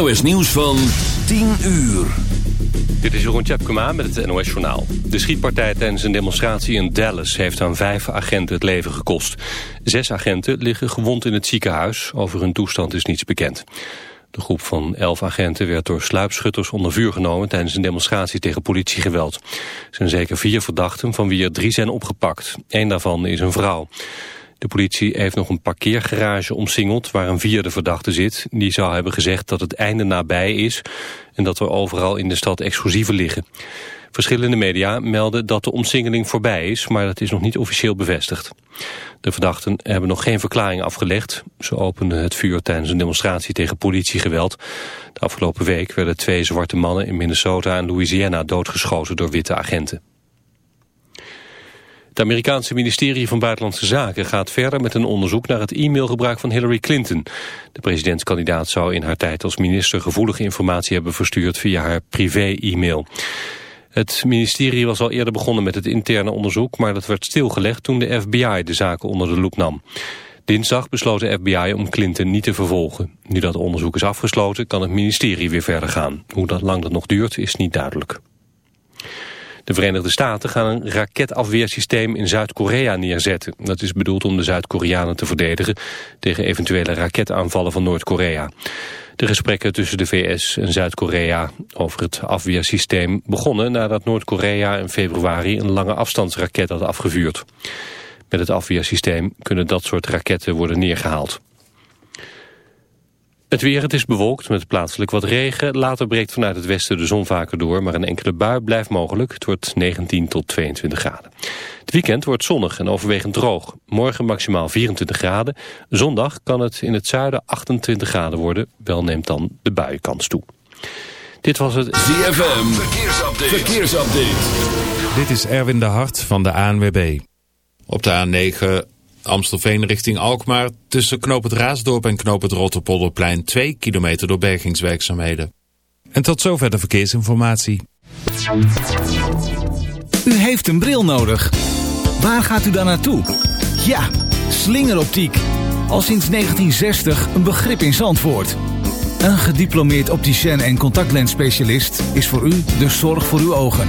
NOS Nieuws van 10 uur. Dit is Jeroen Tjepkema met het NOS Journaal. De schietpartij tijdens een demonstratie in Dallas heeft aan vijf agenten het leven gekost. Zes agenten liggen gewond in het ziekenhuis. Over hun toestand is niets bekend. De groep van elf agenten werd door sluipschutters onder vuur genomen... tijdens een demonstratie tegen politiegeweld. Er zijn zeker vier verdachten, van wie er drie zijn opgepakt. Eén daarvan is een vrouw. De politie heeft nog een parkeergarage omsingeld waar een vierde verdachte zit. Die zou hebben gezegd dat het einde nabij is en dat er overal in de stad explosieven liggen. Verschillende media melden dat de omsingeling voorbij is, maar dat is nog niet officieel bevestigd. De verdachten hebben nog geen verklaring afgelegd. Ze openden het vuur tijdens een demonstratie tegen politiegeweld. De afgelopen week werden twee zwarte mannen in Minnesota en Louisiana doodgeschoten door witte agenten. Het Amerikaanse ministerie van Buitenlandse Zaken gaat verder met een onderzoek naar het e-mailgebruik van Hillary Clinton. De presidentskandidaat zou in haar tijd als minister gevoelige informatie hebben verstuurd via haar privé-e-mail. Het ministerie was al eerder begonnen met het interne onderzoek, maar dat werd stilgelegd toen de FBI de zaken onder de loep nam. Dinsdag besloot de FBI om Clinton niet te vervolgen. Nu dat onderzoek is afgesloten, kan het ministerie weer verder gaan. Hoe dat lang dat nog duurt, is niet duidelijk. De Verenigde Staten gaan een raketafweersysteem in Zuid-Korea neerzetten. Dat is bedoeld om de Zuid-Koreanen te verdedigen tegen eventuele raketaanvallen van Noord-Korea. De gesprekken tussen de VS en Zuid-Korea over het afweersysteem begonnen nadat Noord-Korea in februari een lange afstandsraket had afgevuurd. Met het afweersysteem kunnen dat soort raketten worden neergehaald. Het weer, het is bewolkt met plaatselijk wat regen. Later breekt vanuit het westen de zon vaker door, maar een enkele bui blijft mogelijk. Het wordt 19 tot 22 graden. Het weekend wordt zonnig en overwegend droog. Morgen maximaal 24 graden. Zondag kan het in het zuiden 28 graden worden. Wel neemt dan de buienkans toe. Dit was het ZFM Verkeersupdate. Verkeersupdate. Dit is Erwin de Hart van de ANWB. Op de A9 Amstelveen richting Alkmaar tussen Knoop het Raasdorp en Knoop het Rotterpolderplein 2 kilometer door bergingswerkzaamheden. En tot zover de verkeersinformatie. U heeft een bril nodig. Waar gaat u dan naartoe? Ja, slingeroptiek. Al sinds 1960 een begrip in Zandvoort. Een gediplomeerd opticien en contactlensspecialist is voor u de zorg voor uw ogen.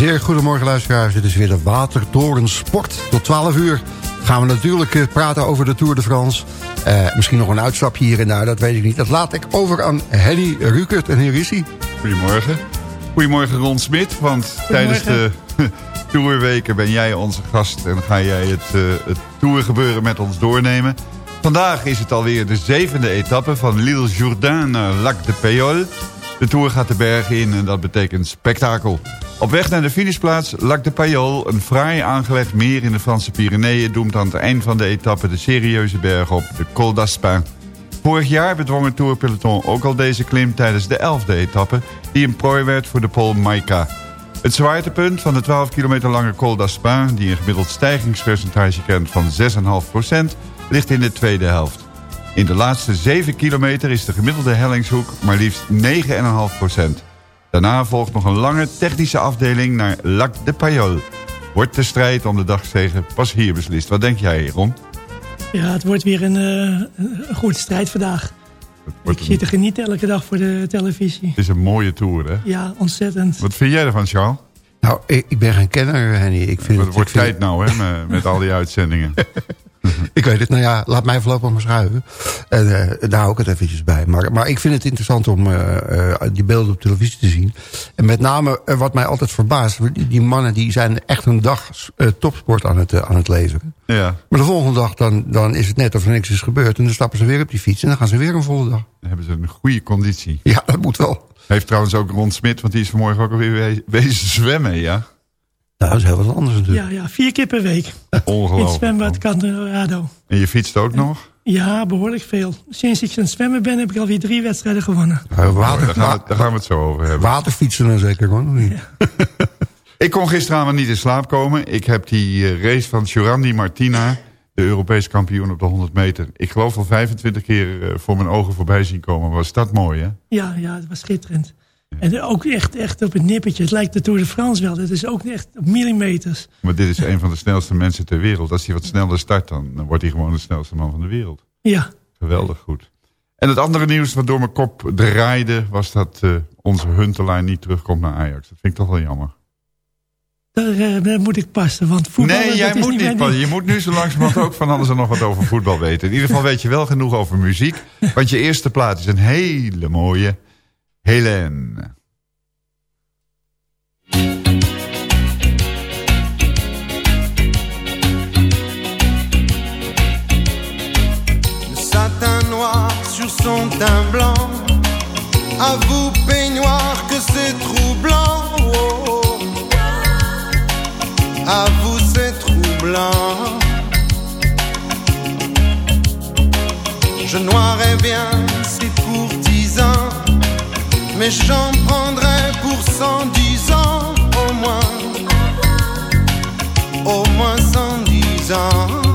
Zeer goedemorgen luisteraars. Dit is weer de Watertoren Sport. Tot 12 uur gaan we natuurlijk eh, praten over de Tour de France. Uh, misschien nog een uitstapje hier en daar, dat weet ik niet. Dat laat ik over aan Henny Rukert. En hier is hij. Goedemorgen. Goedemorgen Ron Smit, want tijdens de Tourweken ben jij onze gast... en ga jij het, uh, het Tourgebeuren met ons doornemen. Vandaag is het alweer de zevende etappe van Lille Jourdain naar Lac de Payol. De Tour gaat de bergen in en dat betekent spektakel. Op weg naar de finishplaats Lac de Payol, een fraai aangelegd meer in de Franse Pyreneeën... doemt aan het eind van de etappe de serieuze berg op, de Col d'Aspin. Vorig jaar bedwong het Tourpeloton ook al deze klim tijdens de elfde etappe... die een prooi werd voor de Paul Maika. Het zwaartepunt van de 12 kilometer lange Col d'Aspin... die een gemiddeld stijgingspercentage kent van 6,5%... ligt in de tweede helft. In de laatste 7 kilometer is de gemiddelde hellingshoek maar liefst 9,5%. Daarna volgt nog een lange technische afdeling naar Lac de Payol. Wordt de strijd om de dagzegen pas hier beslist. Wat denk jij, Ron? Ja, het wordt weer een, uh, een goede strijd vandaag. Ik zit te genieten elke dag voor de televisie. Het is een mooie tour, hè? Ja, ontzettend. Wat vind jij ervan, Charles? Nou, ik, ik ben geen kenner, Henny. Ik vind het, het wordt tijd nou, hè, met, met al die uitzendingen. ik weet het, nou ja, laat mij voorlopig maar schuiven. En uh, daar hou ik het eventjes bij. Maar, maar ik vind het interessant om uh, uh, die beelden op televisie te zien. En met name wat mij altijd verbaast. Die, die mannen die zijn echt een dag topsport aan het, aan het leveren. Ja. Maar de volgende dag dan, dan is het net of er niks is gebeurd. En dan stappen ze weer op die fiets en dan gaan ze weer een volle dag. Dan hebben ze een goede conditie. Ja, dat moet wel. Heeft trouwens ook Ron Smit, want die is vanmorgen ook alweer wezen zwemmen, ja? Nou, dat is heel wat anders natuurlijk. Ja, ja vier keer per week. Ongelooflijk. In het zwembad Colorado. En je fietst ook nog? Ja, behoorlijk veel. Sinds ik aan het zwemmen ben, heb ik alweer drie wedstrijden gewonnen. Water, daar, gaan we, daar, gaan we, het zo over hebben. Waterfietsen dan zeker, gewoon. Ja. ik kon gisteravond niet in slaap komen. Ik heb die uh, race van Giorandi Martina, de Europese kampioen op de 100 meter... ik geloof al 25 keer uh, voor mijn ogen voorbij zien komen. Was dat mooi, hè? Ja, ja, het was schitterend. En ook echt, echt op het nippertje. Het lijkt de Tour de France wel. Het is ook echt op millimeters. Maar dit is een van de snelste mensen ter wereld. Als hij wat sneller start, dan wordt hij gewoon de snelste man van de wereld. Ja. Geweldig goed. En het andere nieuws wat door mijn kop draaide... was dat uh, onze Huntelaar niet terugkomt naar Ajax. Dat vind ik toch wel jammer. Daar, uh, moet ik passen, want voetbal... Nee, jij moet niet passen. Je moet nu zo langzamerhand ook van alles en nog wat over voetbal weten. In ieder geval weet je wel genoeg over muziek. Want je eerste plaat is een hele mooie... Hélène. Le satin noir sur son teint blanc. À vous, peignoir, que c'est troublant. Oh. À vous, c'est troublant. Je noirais bien si pour dix ans mais j'en prendrai pour cent dix ans au moins, au moins cent dix ans.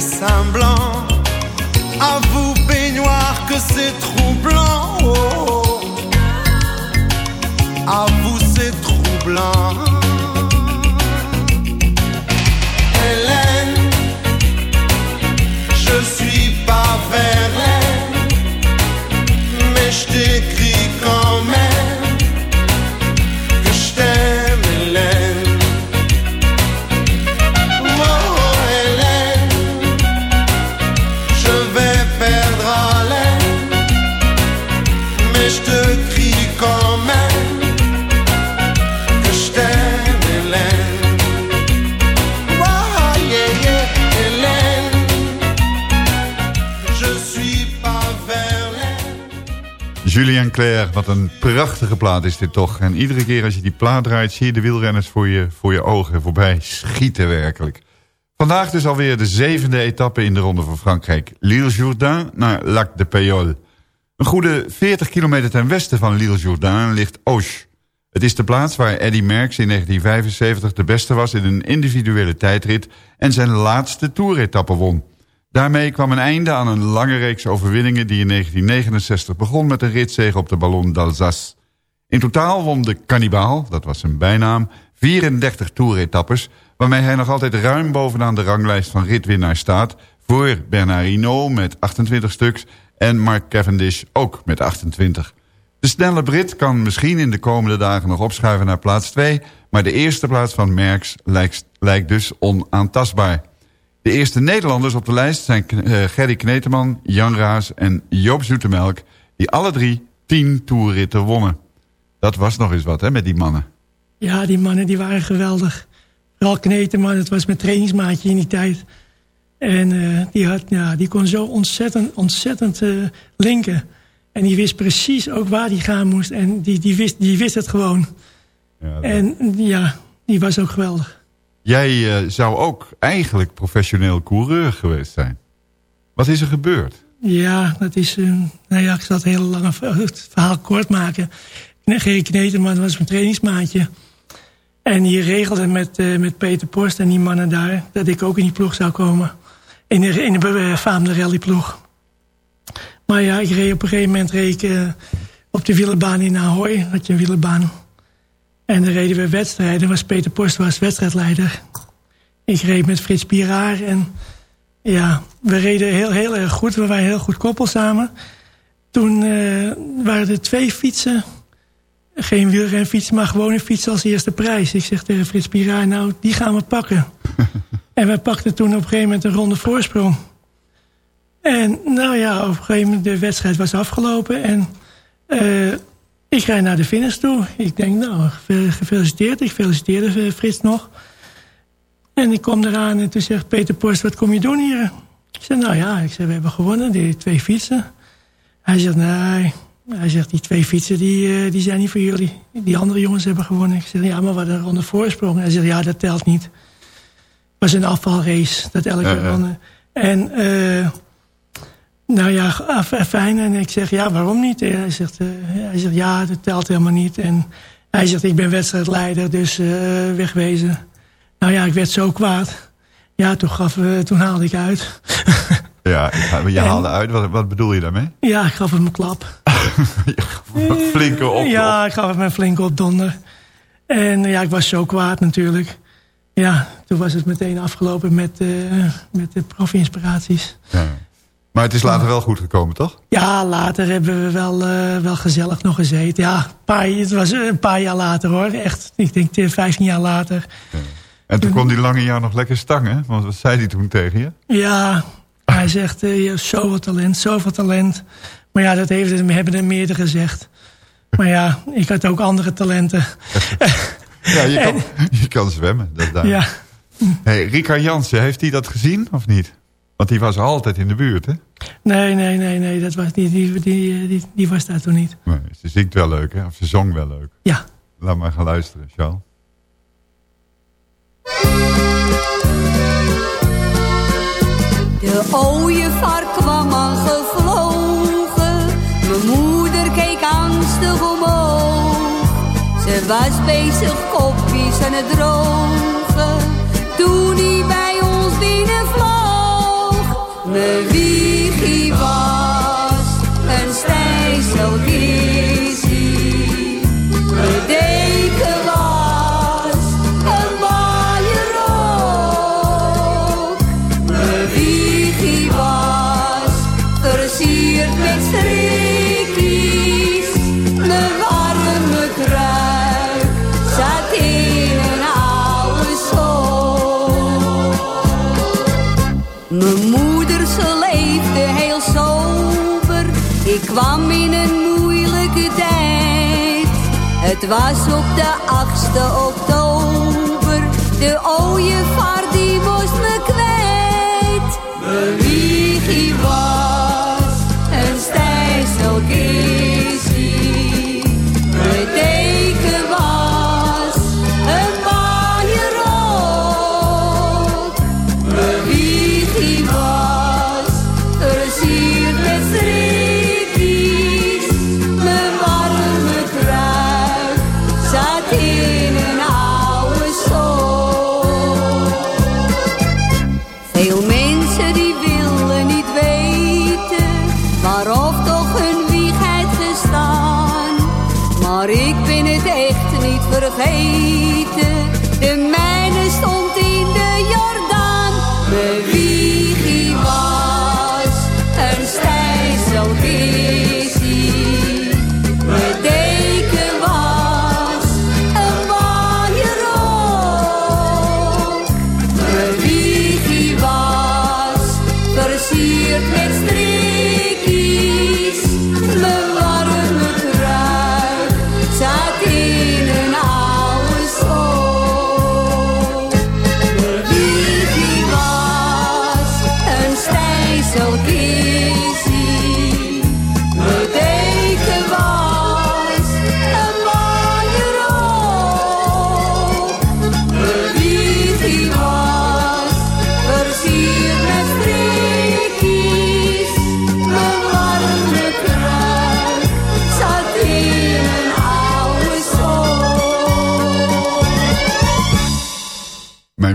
semblant. Wat een prachtige plaat is dit toch. En iedere keer als je die plaat draait... zie je de wielrenners voor je, voor je ogen voorbij schieten werkelijk. Vandaag dus alweer de zevende etappe in de Ronde van Frankrijk. Lille-Jourdain naar Lac de Payol. Een goede 40 kilometer ten westen van Lille-Jourdain ligt Auch. Het is de plaats waar Eddy Merckx in 1975 de beste was... in een individuele tijdrit en zijn laatste toeretappe won. Daarmee kwam een einde aan een lange reeks overwinningen... die in 1969 begon met een ritzege op de Ballon d'Alsace. In totaal won de Cannibaal, dat was zijn bijnaam, 34 toeretappes... waarmee hij nog altijd ruim bovenaan de ranglijst van ritwinnaars staat... voor Bernard Hinault met 28 stuks en Mark Cavendish ook met 28. De snelle Brit kan misschien in de komende dagen nog opschuiven naar plaats 2... maar de eerste plaats van Merckx lijkt dus onaantastbaar. De eerste Nederlanders op de lijst zijn uh, Gerry Kneteman, Jan Raas en Joop Zoetemelk... die alle drie tien toerritten wonnen. Dat was nog eens wat, hè, met die mannen. Ja, die mannen die waren geweldig. Vooral Kneteman, het was mijn trainingsmaatje in die tijd. En uh, die, had, ja, die kon zo ontzettend, ontzettend uh, linken. En die wist precies ook waar die gaan moest. En die, die, wist, die wist het gewoon. Ja, en ja, die was ook geweldig. Jij uh, zou ook eigenlijk professioneel coureur geweest zijn. Wat is er gebeurd? Ja, dat is... Uh, nou ja, ik zal het hele lange het verhaal kort maken. Geen Kneteman was mijn trainingsmaatje. En die regelde met, met Peter Post en die mannen daar... dat ik ook in die ploeg zou komen. In de, in de befaamde rallyploeg. Maar ja, ik reed op een gegeven moment reed op de wielerbaan in Ahoy. Had je een wielerbaan. En dan reden we wedstrijden. Was Peter Post was wedstrijdleider. Ik reed met Frits Piraar. En ja, we reden heel, heel erg goed. We waren heel goed koppel samen. Toen uh, waren er twee fietsen. Geen wielrenfiets, maar gewoon een fiets als eerste prijs. Ik zeg tegen Frits Piraar, nou, die gaan we pakken. en we pakten toen op een gegeven moment een ronde voorsprong. En nou ja, op een gegeven moment de wedstrijd was afgelopen. En uh, ik ga naar de finish toe. Ik denk, nou, gefeliciteerd. Ik feliciteerde Frits nog. En ik kom eraan en toen zegt Peter Post, wat kom je doen hier? Ik zeg, nou ja, ik zeg, we hebben gewonnen, die twee fietsen. Hij zegt, nee. Hij zegt, die twee fietsen, die, uh, die zijn niet voor jullie. Die andere jongens hebben gewonnen. Ik zeg, ja, maar wat een ronde voorsprong. Hij zegt, ja, dat telt niet. Het was een afvalrace, dat elke uh, ronde. En... Uh, nou ja, fijn. En ik zeg, ja, waarom niet? Hij zegt, uh, hij zegt, ja, dat telt helemaal niet. En hij zegt, ik ben wedstrijdleider, dus uh, wegwezen. Nou ja, ik werd zo kwaad. Ja, toen, gaf, uh, toen haalde ik uit. ja, je haalde uit. Wat, wat, bedoel je daarmee? Ja, ik gaf hem een klap. een flinke op. Ja, ik gaf hem een flinke opdonder. En ja, ik was zo kwaad natuurlijk. Ja, toen was het meteen afgelopen met, met de profi-inspiraties. Ja. Maar het is later wel goed gekomen, toch? Ja, later hebben we wel, uh, wel gezellig nog gezeten. Ja, paar, het was een paar jaar later hoor. Echt, ik denk 15 jaar later. Ja. En toen kon die lange jaar nog lekker stangen. Want wat zei hij toen tegen je? Ja, hij zegt, uh, je hebt zoveel talent, zoveel talent. Maar ja, dat heeft, hebben er meerdere gezegd. Maar ja, ik had ook andere talenten. ja, je kan, je kan zwemmen. Dat daar. Ja. Hey, Rika Jansen, heeft hij dat gezien of niet? Want die was altijd in de buurt, hè? Nee, nee, nee, nee. Dat was, die, die, die, die, die was daar toen niet. Nee, ze zingt wel leuk, hè? Of ze zong wel leuk. Ja. Laat maar gaan luisteren, Charles. De ooievaar kwam al gevlogen. Mijn moeder keek angstig omhoog. Ze was bezig kopjes aan het drogen. Mijn wiegie was een stijzelkissie. Mijn Ik kwam in een moeilijke tijd. Het was op de 8e oktober. De die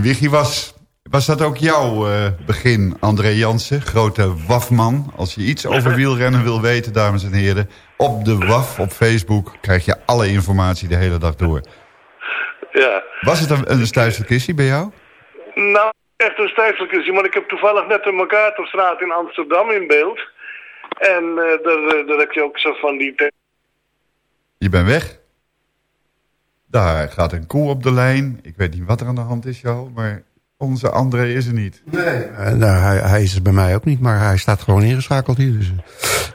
Mijn was... Was dat ook jouw eh, begin, André Jansen? Grote wafman. Als je iets over wielrennen wil weten, dames en heren... op de WAF op Facebook krijg je alle informatie de hele dag door. Ja. Was het een, een stuiverkissie bij jou? Nou, echt een stijfelijke maar ik heb toevallig net de Mercatorstraat in Amsterdam in beeld. En eh, daar, eh, daar heb je ook zo van die... Je bent weg. Daar gaat een koe op de lijn. Ik weet niet wat er aan de hand is, jou, maar onze André is er niet. Nee. Eh, nou, hij, hij is er bij mij ook niet, maar hij staat gewoon ingeschakeld hier. Dus, eh,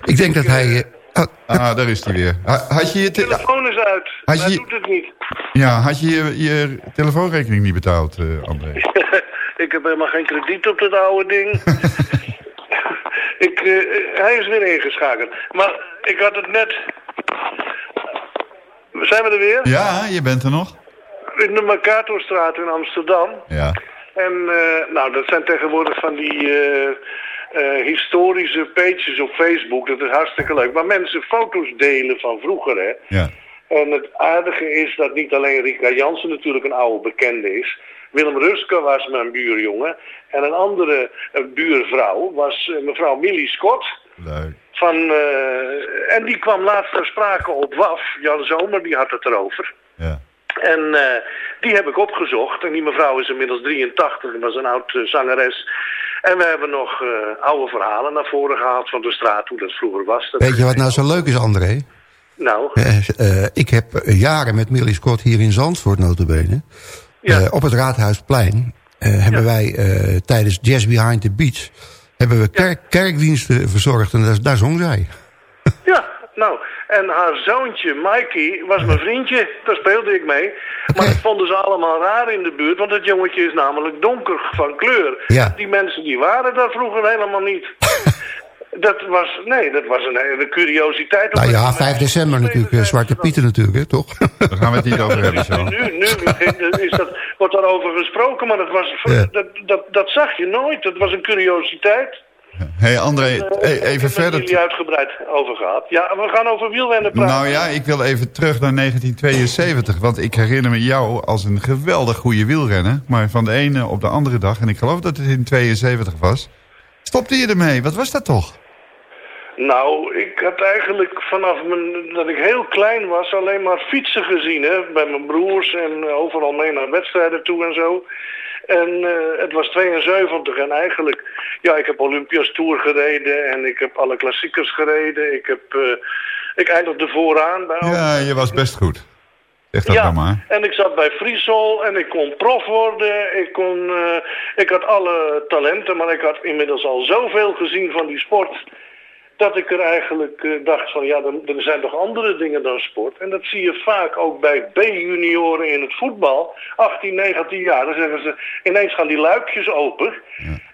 ik denk dat hij... eh, oh, Ah, daar is hij weer. Ha- Had je je, te- telefoon is uit. Had Hij doet het niet. ja, had je, je je telefoonrekening niet betaald, eh, André? ik heb helemaal geen krediet op dat oude ding. ik, hij is weer ingeschakeld. Maar ik had het net... Zijn we er weer? Ja, je bent er nog? In de Mercatorstraat in Amsterdam. Ja. En eh, nou, dat zijn tegenwoordig van die eh, eh, historische pages op Facebook. Dat is hartstikke leuk. Waar mensen foto's delen van vroeger, hè. Ja. En het aardige is dat niet alleen Rika Jansen natuurlijk een oude bekende is. Willem Ruske was mijn buurjongen. En een andere buurvrouw was mevrouw Millie Scott. Leuk. Van, eh, en die kwam laatst ter sprake op WAF. Jan Zomer, die had het erover. Ja. En eh, die heb ik opgezocht. En die mevrouw is inmiddels 83. Dat was een oud eh, zangeres. En we hebben nog oude verhalen naar voren gehaald van de straat, hoe dat vroeger was. Dat weet je wat nou zo leuk is, André? Nou, ik heb jaren met Millie Scott hier in Zandvoort notabene... eh, op het Raadhuisplein hebben wij eh, tijdens Jazz Behind the Beach... hebben we kerk, kerkdiensten verzorgd en daar, daar zong zij. ja, nou. En haar zoontje, Mikey, was mijn vriendje. Daar speelde ik mee. Maar dat vonden ze allemaal raar in de buurt. Want het jongetje is namelijk donker van kleur. Ja. Die mensen die waren daar vroeger helemaal niet. Dat was, nee, dat was een hele curiositeit. Nou ja, 5 december natuurlijk, eh, Zwarte Pieten natuurlijk, hè, toch? Daar gaan we het niet over hebben zo. Nu, nu is dat, wordt daarover gesproken, maar dat, was, Ja. dat, dat, dat zag je nooit. Dat was een curiositeit. hey André, Eh, e- ik heb even het verder. met jullie uitgebreid over gehad. Ja, we gaan over wielrennen praten. Nou ja, ik wil even terug naar 1972. Want ik herinner me jou als een geweldig goede wielrenner. Maar van de ene op de andere dag, en ik geloof dat het in 72 was... stopte je ermee. Wat was dat toch? Nou, ik had eigenlijk vanaf mijn, dat ik heel klein was alleen maar fietsen gezien. Hè, bij mijn broers en overal mee naar wedstrijden toe en zo. En eh, het was 72 en eigenlijk, ja, ik heb Olympias Tour gereden en ik heb alle klassiekers gereden. Ik heb, eh, ik eindigde vooraan bij Ja, je was best goed. Zeg dat nou maar. en ik zat bij Friesol en ik kon prof worden. Ik, kon, eh, ik had alle talenten, maar ik had inmiddels al zoveel gezien van die sport... dat ik er eigenlijk eh, dacht van, ja, er, er zijn toch andere dingen dan sport. En dat zie je vaak ook bij B-junioren in het voetbal. 18, 19 jaar, dan zeggen ze, ineens gaan die luikjes open.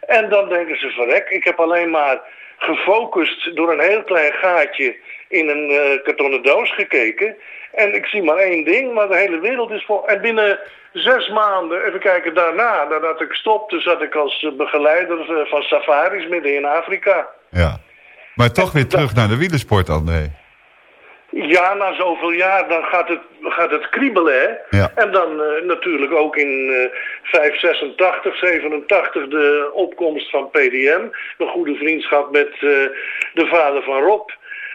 En dan denken ze, verrek, ik heb alleen maar gefocust door een heel klein gaatje in een eh, kartonnen doos gekeken. En ik zie maar één ding, maar de hele wereld is vol. En binnen zes maanden, even kijken daarna, nadat ik stopte, zat ik als eh, begeleider van safaris midden in Afrika. Ja. Maar toch weer terug naar de wielersport, André. Ja, na zoveel jaar, dan gaat het, gaat het kriebelen, hè? Ja. En dan eh, natuurlijk ook in eh 5, 86, 87 de opkomst van PDM. Een goede vriendschap met eh, de vader van Rob,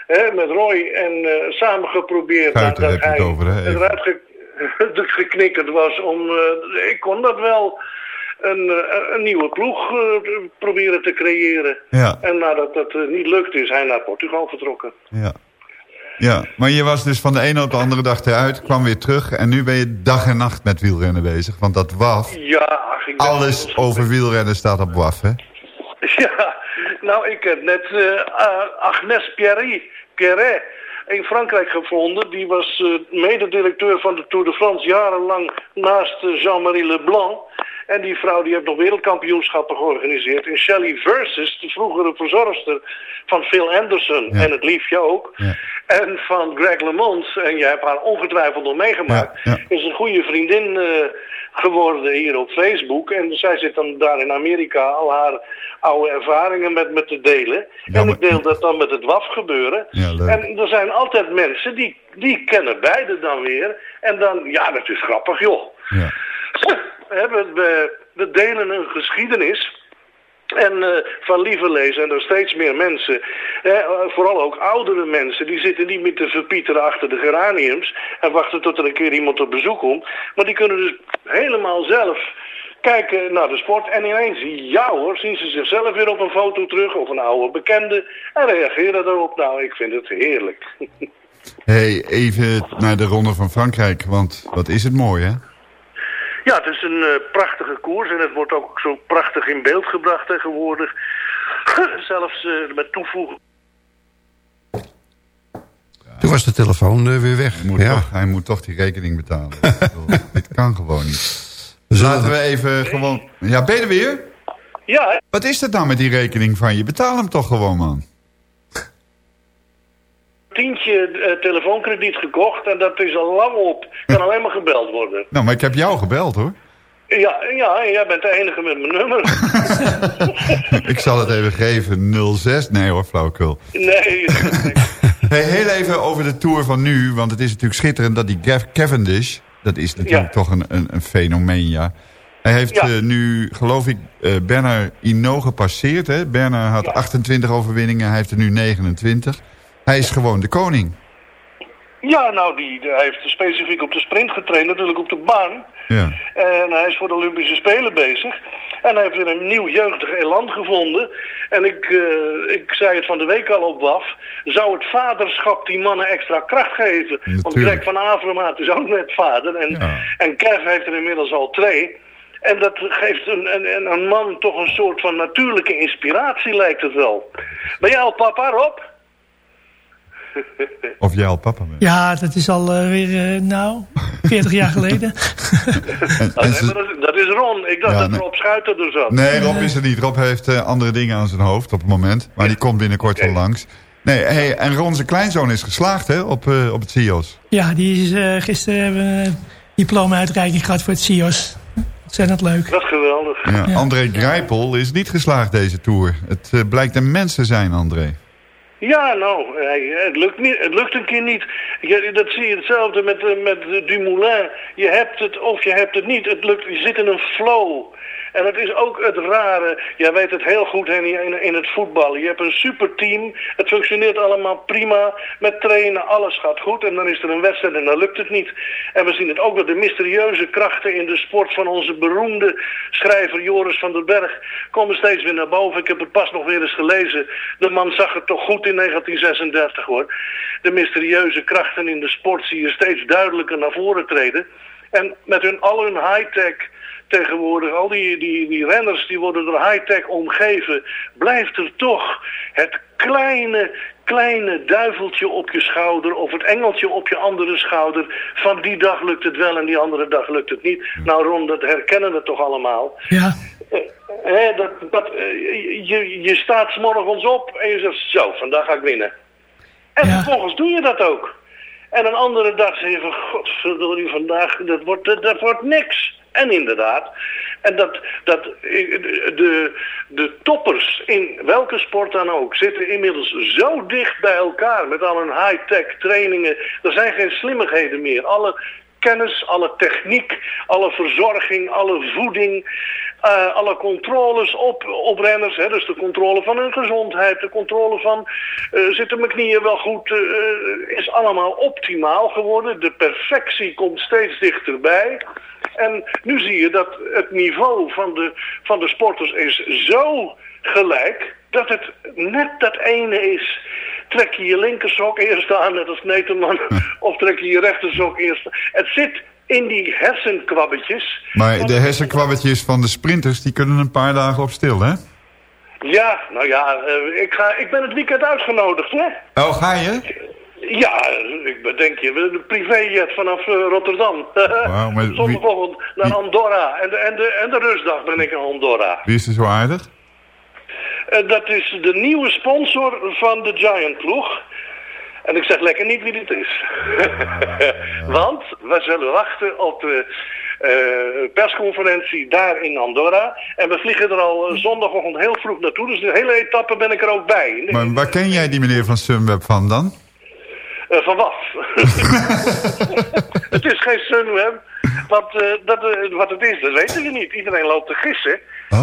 hè, met Roy. En eh, samen geprobeerd... Guiten dat je het hij over, hè, eruit ge- geknikkerd was om... ik kon dat wel een, eh, een nieuwe ploeg eh, proberen te creëren. Ja. En nadat dat eh, niet lukte, is hij naar Portugal vertrokken. Ja. Ja, maar je was dus van de ene op de andere dag eruit, kwam weer terug... en nu ben je dag en nacht met wielrennen bezig. Want dat WAF, Ja, ben alles over wielrennen staat op WAF, hè? Ja, nou, ik heb net ah, Agnes Pierret in Frankrijk gevonden. Die was mededirecteur van de Tour de France jarenlang naast Jean-Marie Leblanc. En die vrouw die heeft nog wereldkampioenschappen georganiseerd. En Shelley Versus, de vroegere verzorgster van Phil Anderson Ja. en het liefje ook. Ja. En van Greg LeMond, en jij hebt haar ongetwijfeld nog meegemaakt, Ja, is een goede vriendin eh, geworden hier op Facebook. En zij zit dan daar in Amerika al haar oude ervaringen met me te delen. En maar- ik deel dat dan met het WAF gebeuren. En er zijn altijd mensen die, die kennen beide dan weer. En dan, ja, dat is grappig joh. Ja. We, delen een geschiedenis. En eh, van lieverlee zijn er steeds meer mensen, hè, vooral ook oudere mensen, die zitten niet meer te verpieteren achter de geraniums en wachten tot er een keer iemand op bezoek komt. Maar die kunnen dus helemaal zelf kijken naar de sport en ineens, ja hoor, zien ze zichzelf weer op een foto terug of een oude bekende en reageren daarop. Nou, ik vind het heerlijk. hey, even naar de Ronde van Frankrijk, want wat is het mooi, hè? Ja, het is een eh, prachtige koers en het wordt ook zo prachtig in beeld gebracht tegenwoordig. Zelfs eh, met toevoegen. Toen was de telefoon eh, weer weg. Hij moet, ja. toch, hij moet toch die rekening betalen. Dit kan gewoon niet. Laten we even gewoon... Ja, ben je er weer? Ja, Wat is dat nou met die rekening van je? Betaal hem toch gewoon, man. Tientje eh, telefoonkrediet gekocht en dat is al lang op. Kan alleen maar gebeld worden. Nou, maar ik heb jou gebeld, hoor. Ja, ja, jij bent de enige met mijn nummer. ik zal het even geven. 06. Nee hoor, flauwekul. nee, Hey, heel even over de Tour van nu. Want het is natuurlijk schitterend dat die Gav Cavendish... Dat is natuurlijk Ja. toch een, een, een fenomeen, ja. Hij heeft Ja. eh, nu, geloof ik, eh Bernard Hinault gepasseerd. Hè? Bernard had Ja. 28 overwinningen, hij heeft er nu 29. Hij is gewoon de koning. ja, nou, die, hij heeft specifiek op de sprint getraind, natuurlijk op de baan. Ja. En hij is voor de Olympische Spelen bezig. En hij heeft weer een nieuw jeugdig elan gevonden. En ik, eh, ik zei het van de week al op WAF. Zou het vaderschap die mannen extra kracht geven? Want Natuurlijk. Greg van Avermaat is ook net vader. En, Ja. en Kev heeft er inmiddels al twee. En dat geeft een, een, een man toch een soort van natuurlijke inspiratie, lijkt het wel. Ben jij al papa, Rob? Of jij al papa bent. Ja, dat is al eh, weer, eh, nou, 40 jaar geleden. En- en nee, ze- maar dat, is, dat is Ron. Ik dacht Ja, dat nee. Rob Schuiter er zat. Nee, Rob is er niet. Rob heeft eh, andere dingen aan zijn hoofd op het moment. Maar die komt binnenkort wel langs. Nee, hey, en Ron zijn kleinzoon is geslaagd hè, op, eh, op het CIO's. Ja, die is, gisteren hebben we een diploma-uitreiking gehad voor het CIO's. Ontzettend leuk. Dat is geweldig. Ja, Ja. André Grijpel is niet geslaagd deze Tour. Het blijkt een mens te zijn, André. Ja, nou, hij- het, lukt niet, het lukt een keer niet. Dat zie je hetzelfde met, eh, met eh, Dumoulin. Je hebt het of je hebt het niet. Het lukt, je zit in een flow. En het is ook het rare, jij weet het heel goed Henny, in, in het voetballen. Je hebt een superteam, het functioneert allemaal prima. Met trainen, alles gaat goed. En dan is er een wedstrijd en dan lukt het niet. En we zien het ook met de mysterieuze krachten in de sport van onze beroemde schrijver Joris van den Berg. Komen steeds weer naar boven. Ik heb het pas nog weer eens gelezen. De man zag het toch goed in 1936 hoor. De mysterieuze krachten in de sport zie je steeds duidelijker naar voren treden. En met hun, al hun high-tech tegenwoordig, al die, die, die renners die worden door high-tech omgeven, blijft er toch het kleine, kleine duiveltje op je schouder of het engeltje op je andere schouder. Van die dag lukt het wel en die andere dag lukt het niet. Nou Ron, dat herkennen we toch allemaal. Ja, Eh, hè, dat, dat, eh, je, je staat 's morgens op en je zegt zo, vandaag ga ik winnen. En Ja. vervolgens doe je dat ook. En een andere dag zeg je van, godverdorie, vandaag, dat wordt, dat wordt niks. En inderdaad, en dat, dat, eh, de, de toppers in welke sport dan ook zitten inmiddels zo dicht bij elkaar met al hun high-tech trainingen. Er zijn geen slimmigheden meer. Alle kennis, alle techniek, alle verzorging, alle voeding, eh, alle controles op, op renners. Hè, dus de controle van hun gezondheid, de controle van eh, zitten mijn knieën wel goed, is allemaal optimaal geworden. De perfectie komt steeds dichterbij. En nu zie je dat het niveau van de, van de sporters is zo gelijk dat het net dat ene is. Trek je je linkersok eerst aan, net als Neteman, of trek je je rechtersok eerst aan. Het zit in die hersenkwabbetjes. Maar de hersenkwabbetjes van de sprinters, die kunnen een paar dagen op stil, hè? Ja, nou ja, eh, ik, ga, ik ben het weekend uitgenodigd, hè? Oh, ga je? Ja, ik bedenk je, de privéjet vanaf eh, Rotterdam. Wie- Zondagochtend naar Andorra. En de, en, de, en de rustdag ben ik in Andorra. Wie is er zo aardig? Eh, dat is de nieuwe sponsor van de Giant ploeg. En ik zeg lekker niet wie dit is. Want we zullen wachten op de eh, persconferentie daar in Andorra. En we vliegen er al zondagochtend heel vroeg naartoe. Dus de hele etappe ben ik er ook bij. Maar waar ken jij die meneer van Sunweb van dan? Eh, van wat? het is geen Sunweb. Wat, eh, dat, eh, wat het is, dat weten we niet. Iedereen loopt te gissen.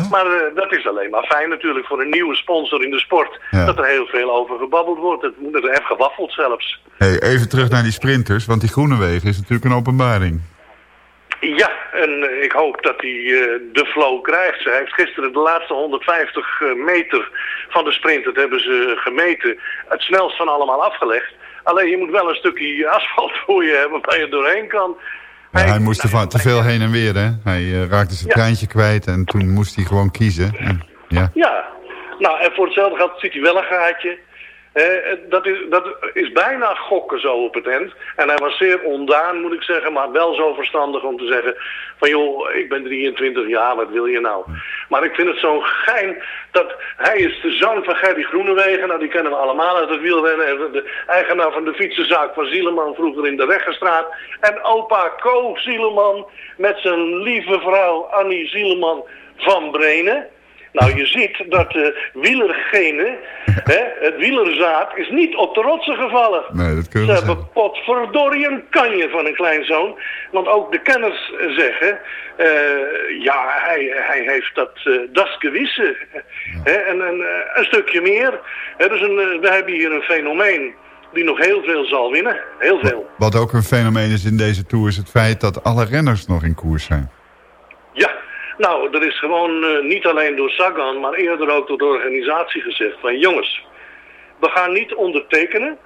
Maar dat is alleen maar fijn natuurlijk voor een nieuwe sponsor in de sport. Ja. Dat er heel veel over gebabbeld wordt. Het moet er even gewaffeld zelfs. Hey, even terug naar die sprinters, want die Groenewegen is natuurlijk een openbaring. Ja, en ik hoop dat hij de flow krijgt. Ze heeft gisteren de laatste 150 eh, meter van de sprint, dat hebben ze gemeten, het snelst van allemaal afgelegd. Alleen je moet wel een stukje asfalt voor je hebben waar je doorheen kan. Ja, hij moest er van te veel heen en weer, hè? Hij eh, raakte zijn Ja. treintje kwijt en toen moest hij gewoon kiezen. En, ja. Ja, nou en voor hetzelfde geld ziet hij wel een gaatje. Eh, dat, is, dat is bijna gokken zo op het eind. En hij was zeer ondaan, moet ik zeggen, maar wel zo verstandig om te zeggen... van joh, ik ben 23 jaar, wat wil je nou? Maar ik vind het zo'n gein dat hij is de zoon van Gerry Groenewegen. Nou, die kennen we allemaal uit het wielrennen. En De eigenaar van de fietsenzaak van Zieleman vroeger in de Reggenstraat. En opa Ko Zieleman met zijn lieve vrouw Annie Zieleman van Brenen. Nou, je ziet dat de wielergene, hè, het wielerzaad, is niet op de rotsen gevallen. Nee, dat Ze kunnen we zeggen. hebben potverdorie een kanje van een kleinzoon. Want ook de kenners eh, zeggen, eh, ja, hij, hij heeft dat, eh das gewisse. Hè, en een, een stukje meer. Hè, dus een, we hebben hier een fenomeen die nog heel veel zal winnen. Heel veel. Wat ook een fenomeen is in deze Tour is het feit dat alle renners nog in koers zijn. Ja, nou, er is gewoon eh, niet alleen door Sagan, maar eerder ook door de organisatie gezegd van jongens, we gaan niet ondertekenen.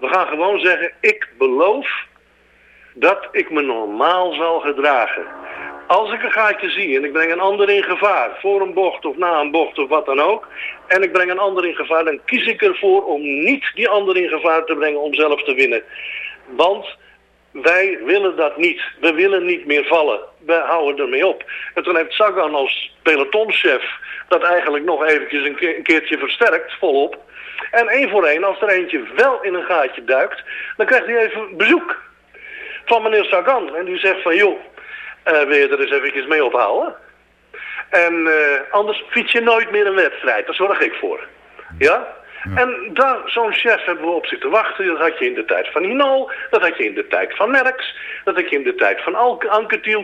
We gaan gewoon zeggen, ik beloof dat ik me normaal zal gedragen. Als ik een gaatje zie en ik breng een ander in gevaar, voor een bocht of na een bocht of wat dan ook, en ik breng een ander in gevaar, dan kies ik ervoor om niet die ander in gevaar te brengen om zelf te winnen. Want wij willen dat niet. We willen niet meer vallen. We houden ermee op. En toen heeft Sagan als pelotonchef dat eigenlijk nog eventjes een, ke- een keertje versterkt, volop. En één voor één, als er eentje wel in een gaatje duikt, dan krijgt hij even bezoek van meneer Sagan. En die zegt van, joh, eh, wil je er eens eventjes mee ophouden? En eh, anders fiets je nooit meer een wedstrijd. Daar zorg ik voor. Ja? En daar, zo'n chef hebben we op zitten wachten. Dat had je in de tijd van Hinol, dat had je in de tijd van Merckx, dat had je in de tijd van Al-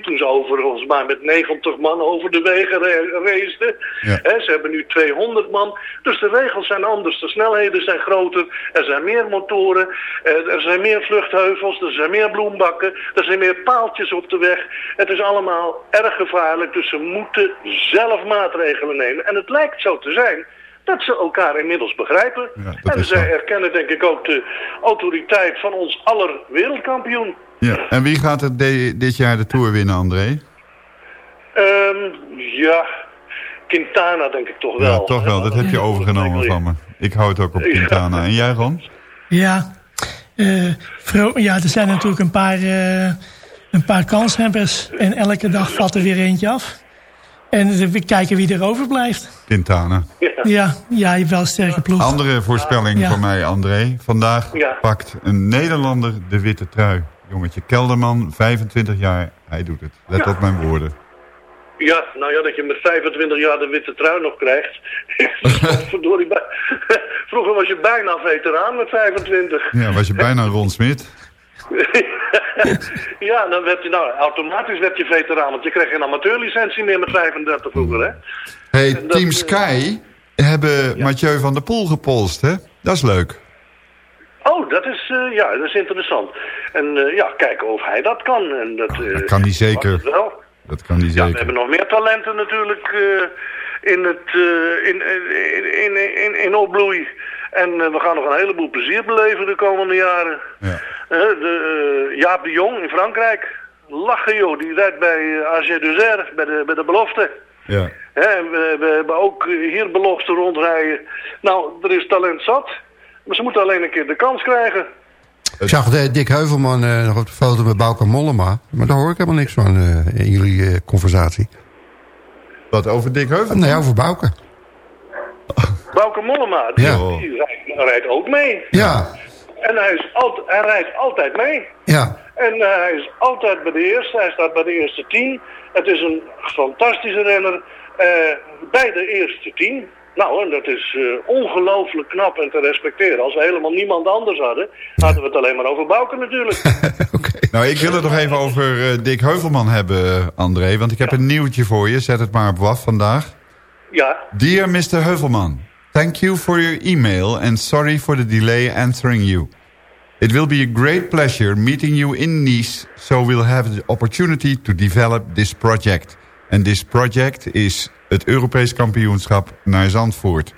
toen ze overigens maar met 90 man over de wegen re- raceden. Ja. Hè, ze hebben nu 200 man. Dus de regels zijn anders, de snelheden zijn groter, er zijn meer motoren, eh, er zijn meer vluchtheuvels, er zijn meer bloembakken, er zijn meer paaltjes op de weg. Het is allemaal erg gevaarlijk, dus ze moeten zelf maatregelen nemen. En het lijkt zo te zijn dat ze elkaar inmiddels begrijpen. en zij zo. erkennen denk ik ook de autoriteit van ons aller wereldkampioen. Ja. En wie gaat de- dit jaar de Tour winnen, André? Ehm, ja, Quintana denk ik toch wel. Ja, toch wel. Dat heb je overgenomen van me. Ik hou het ook op Quintana. En jij, Ron? Ja, eh, vro- ja er zijn natuurlijk een paar, eh, een paar kanshebbers. En elke dag valt er weer eentje af. En we kijken wie er overblijft. Quintana. Ja, ja je hebt wel een sterke ploeg. Andere voorspelling Ja. voor mij, André. Vandaag Ja. pakt een Nederlander de witte trui. Jongetje Kelderman, 25 jaar. Hij doet het. Let Ja. op mijn woorden. Ja, nou ja, dat je met 25 jaar de witte trui nog krijgt. Verdorie, Vroeger was je bijna veteraan met 25. Ja, was je bijna Ron Smit? ja, dan werd je, nou, automatisch werd je veteraan, want je kreeg geen amateurlicentie meer met 35 vroeger, hè? Hey, dat, Team eh, Sky hebben Mathieu van der Poel gepolst, hè? Dat is leuk. Oh, dat is, eh, ja, dat is interessant. En eh, ja, kijken of hij dat kan. En dat, Dat kan hij zeker. Wel. Dat kan hij Ja, we zeker. hebben nog meer talenten natuurlijk in, het, in, in, in, in, in opbloei. En eh, we gaan nog een heleboel plezier beleven de komende jaren. Ja. Eh, de, eh, Jaap de Jong in Frankrijk. Lachen joh, die rijdt bij AG Duzer, bij de, bij de belofte. Ja. We, we hebben ook hier belofte rondrijden. Nou, er is talent zat. Maar ze moeten alleen een keer de kans krijgen. Ik zag de Dick Heuvelman eh, nog op de foto met Bauke Mollema. Maar daar hoor ik helemaal niks van eh, in jullie conversatie. Wat, over Dick Heuvel? Nee, over Bauke. Bauke Mollema, die, Ja. die rijdt, rijdt ook mee. Ja, En hij, is alt, hij rijdt altijd mee. ja. En eh, hij is altijd bij de eerste. Hij staat bij de eerste tien. Het is een fantastische renner eh, bij de eerste tien. Nou, en dat is eh, ongelooflijk knap en te respecteren. Als we helemaal niemand anders hadden, hadden we het alleen maar over Bouke natuurlijk. Nou, ik wil het nog even over eh, Dick Heuvelman hebben, André. Want ik heb een nieuwtje voor je. Zet het maar op WAF vandaag. Ja, Dear Mr. Heuvelman, thank you for your email and sorry for the delay answering you. It will be a great pleasure meeting you in Nice, so we'll have the opportunity to develop this project. And this project is het Europees kampioenschap naar Zandvoort.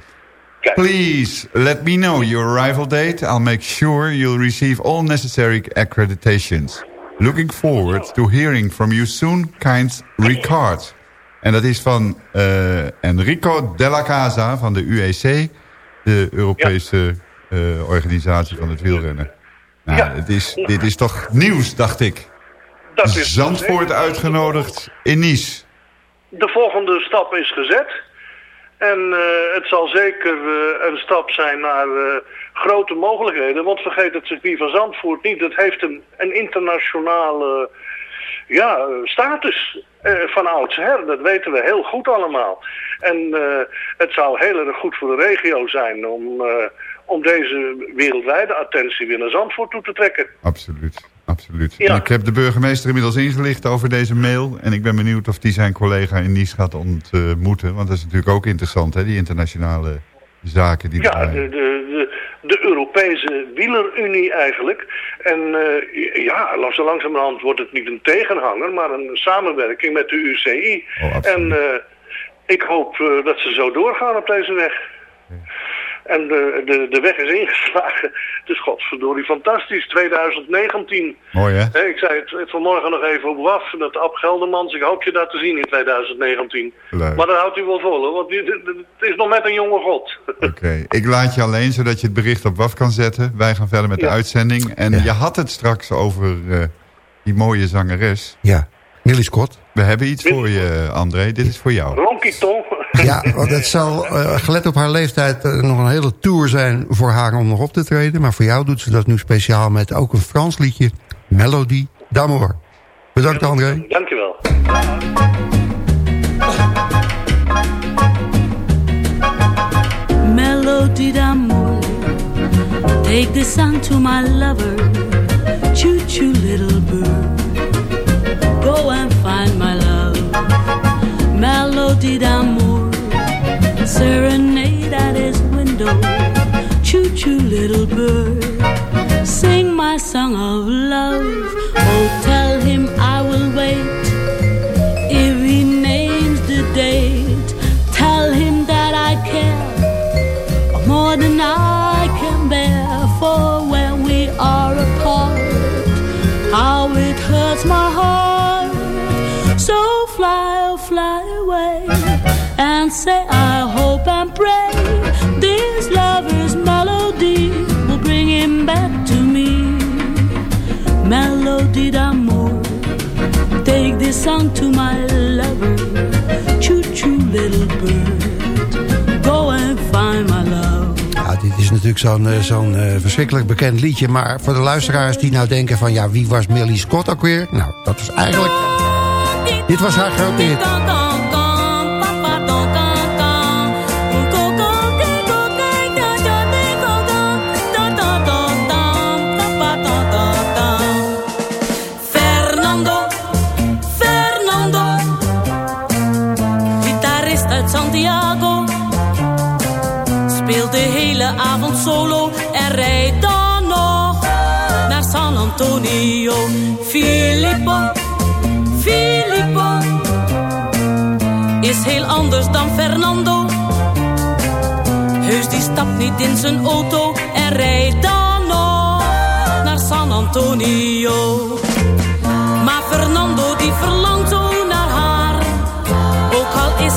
kijk. Please let me know your arrival date. I'll make sure you'll receive all necessary accreditations. Looking forward to hearing from you soon, kind Ricard. En dat is van eh, Enrico Della Casa van de UEC, de Europese eh, organisatie van het wielrennen. Nou, Ja. het is, dit is toch nieuws, dacht ik. Dat is Zandvoort uitgenodigd in Nice. De volgende stap is gezet. En eh, het zal zeker een stap zijn naar grote mogelijkheden. Want vergeet het circuit van Zandvoort niet. Het heeft een, een internationale ja, status eh, van oudsher. Dat weten we heel goed allemaal. En eh, het zou heel erg goed voor de regio zijn om, eh, om deze wereldwijde attentie weer naar Zandvoort toe te trekken. Absoluut, absoluut. Ja. Ik heb de burgemeester inmiddels ingelicht over deze mail. En ik ben benieuwd of die zijn collega in Nice gaat ontmoeten. Want dat is natuurlijk ook interessant, hè, die internationale zaken die Ja, de, de, de, de Europese wielerunie eigenlijk. En eh, ja, zo langzamerhand wordt het niet een tegenhanger, maar een samenwerking met de UCI. Oh, en eh, ik hoop eh, dat ze zo doorgaan op deze weg. En de, de, de weg is ingeslagen. Het is godverdorie fantastisch. 2019. Mooi, hè? Hè, ik zei het, het vanmorgen nog even op WAF. Dat Ab Geldermans. Ik hoop je daar te zien in 2019. Leuk. Maar dat houdt u wel vol hoor. Want het is nog met een jonge god. Oké, ik laat je alleen zodat je het bericht op WAF kan zetten. Wij gaan verder met de uitzending. En je had het straks over eh, die mooie zangeres. Ja, Millie Scott. We hebben iets voor je, André. Dit is voor jou. Ronkie Tom. Ja, want het zal, eh, gelet op haar leeftijd, eh, nog een hele tour zijn voor haar om nog op te treden. Maar voor jou doet ze dat nu speciaal met ook een Frans liedje, Melodie d'Amour. Bedankt André. Dankjewel. melody d'amour. Take this song to my lover, choo choo little bird. Go and find my love, melody d'amour. Serenade at his window, choo choo little bird. Sing my song of love, oh tell him I will wait. If he names the date, tell him that I care more than I can bear. For when we are apart, how it hurts my heart. So fly, oh, fly away and say, Take this song to my lover, choo choo little bird. Go and find my love. Ja, dit is natuurlijk zo'n eh, zo'n eh, verschrikkelijk bekend liedje. Maar voor de luisteraars die nou denken van... ja, wie was Millie Scott ook weer? Nou, dat is eigenlijk... Dit was haar grote hit. uit Santiago. speelt de hele avond solo en rijdt dan nog naar San Antonio. Filippo, Filippo is heel anders dan Fernando. Heus die stapt niet in zijn auto en rijdt dan nog naar San Antonio. Maar Fernando die verlangt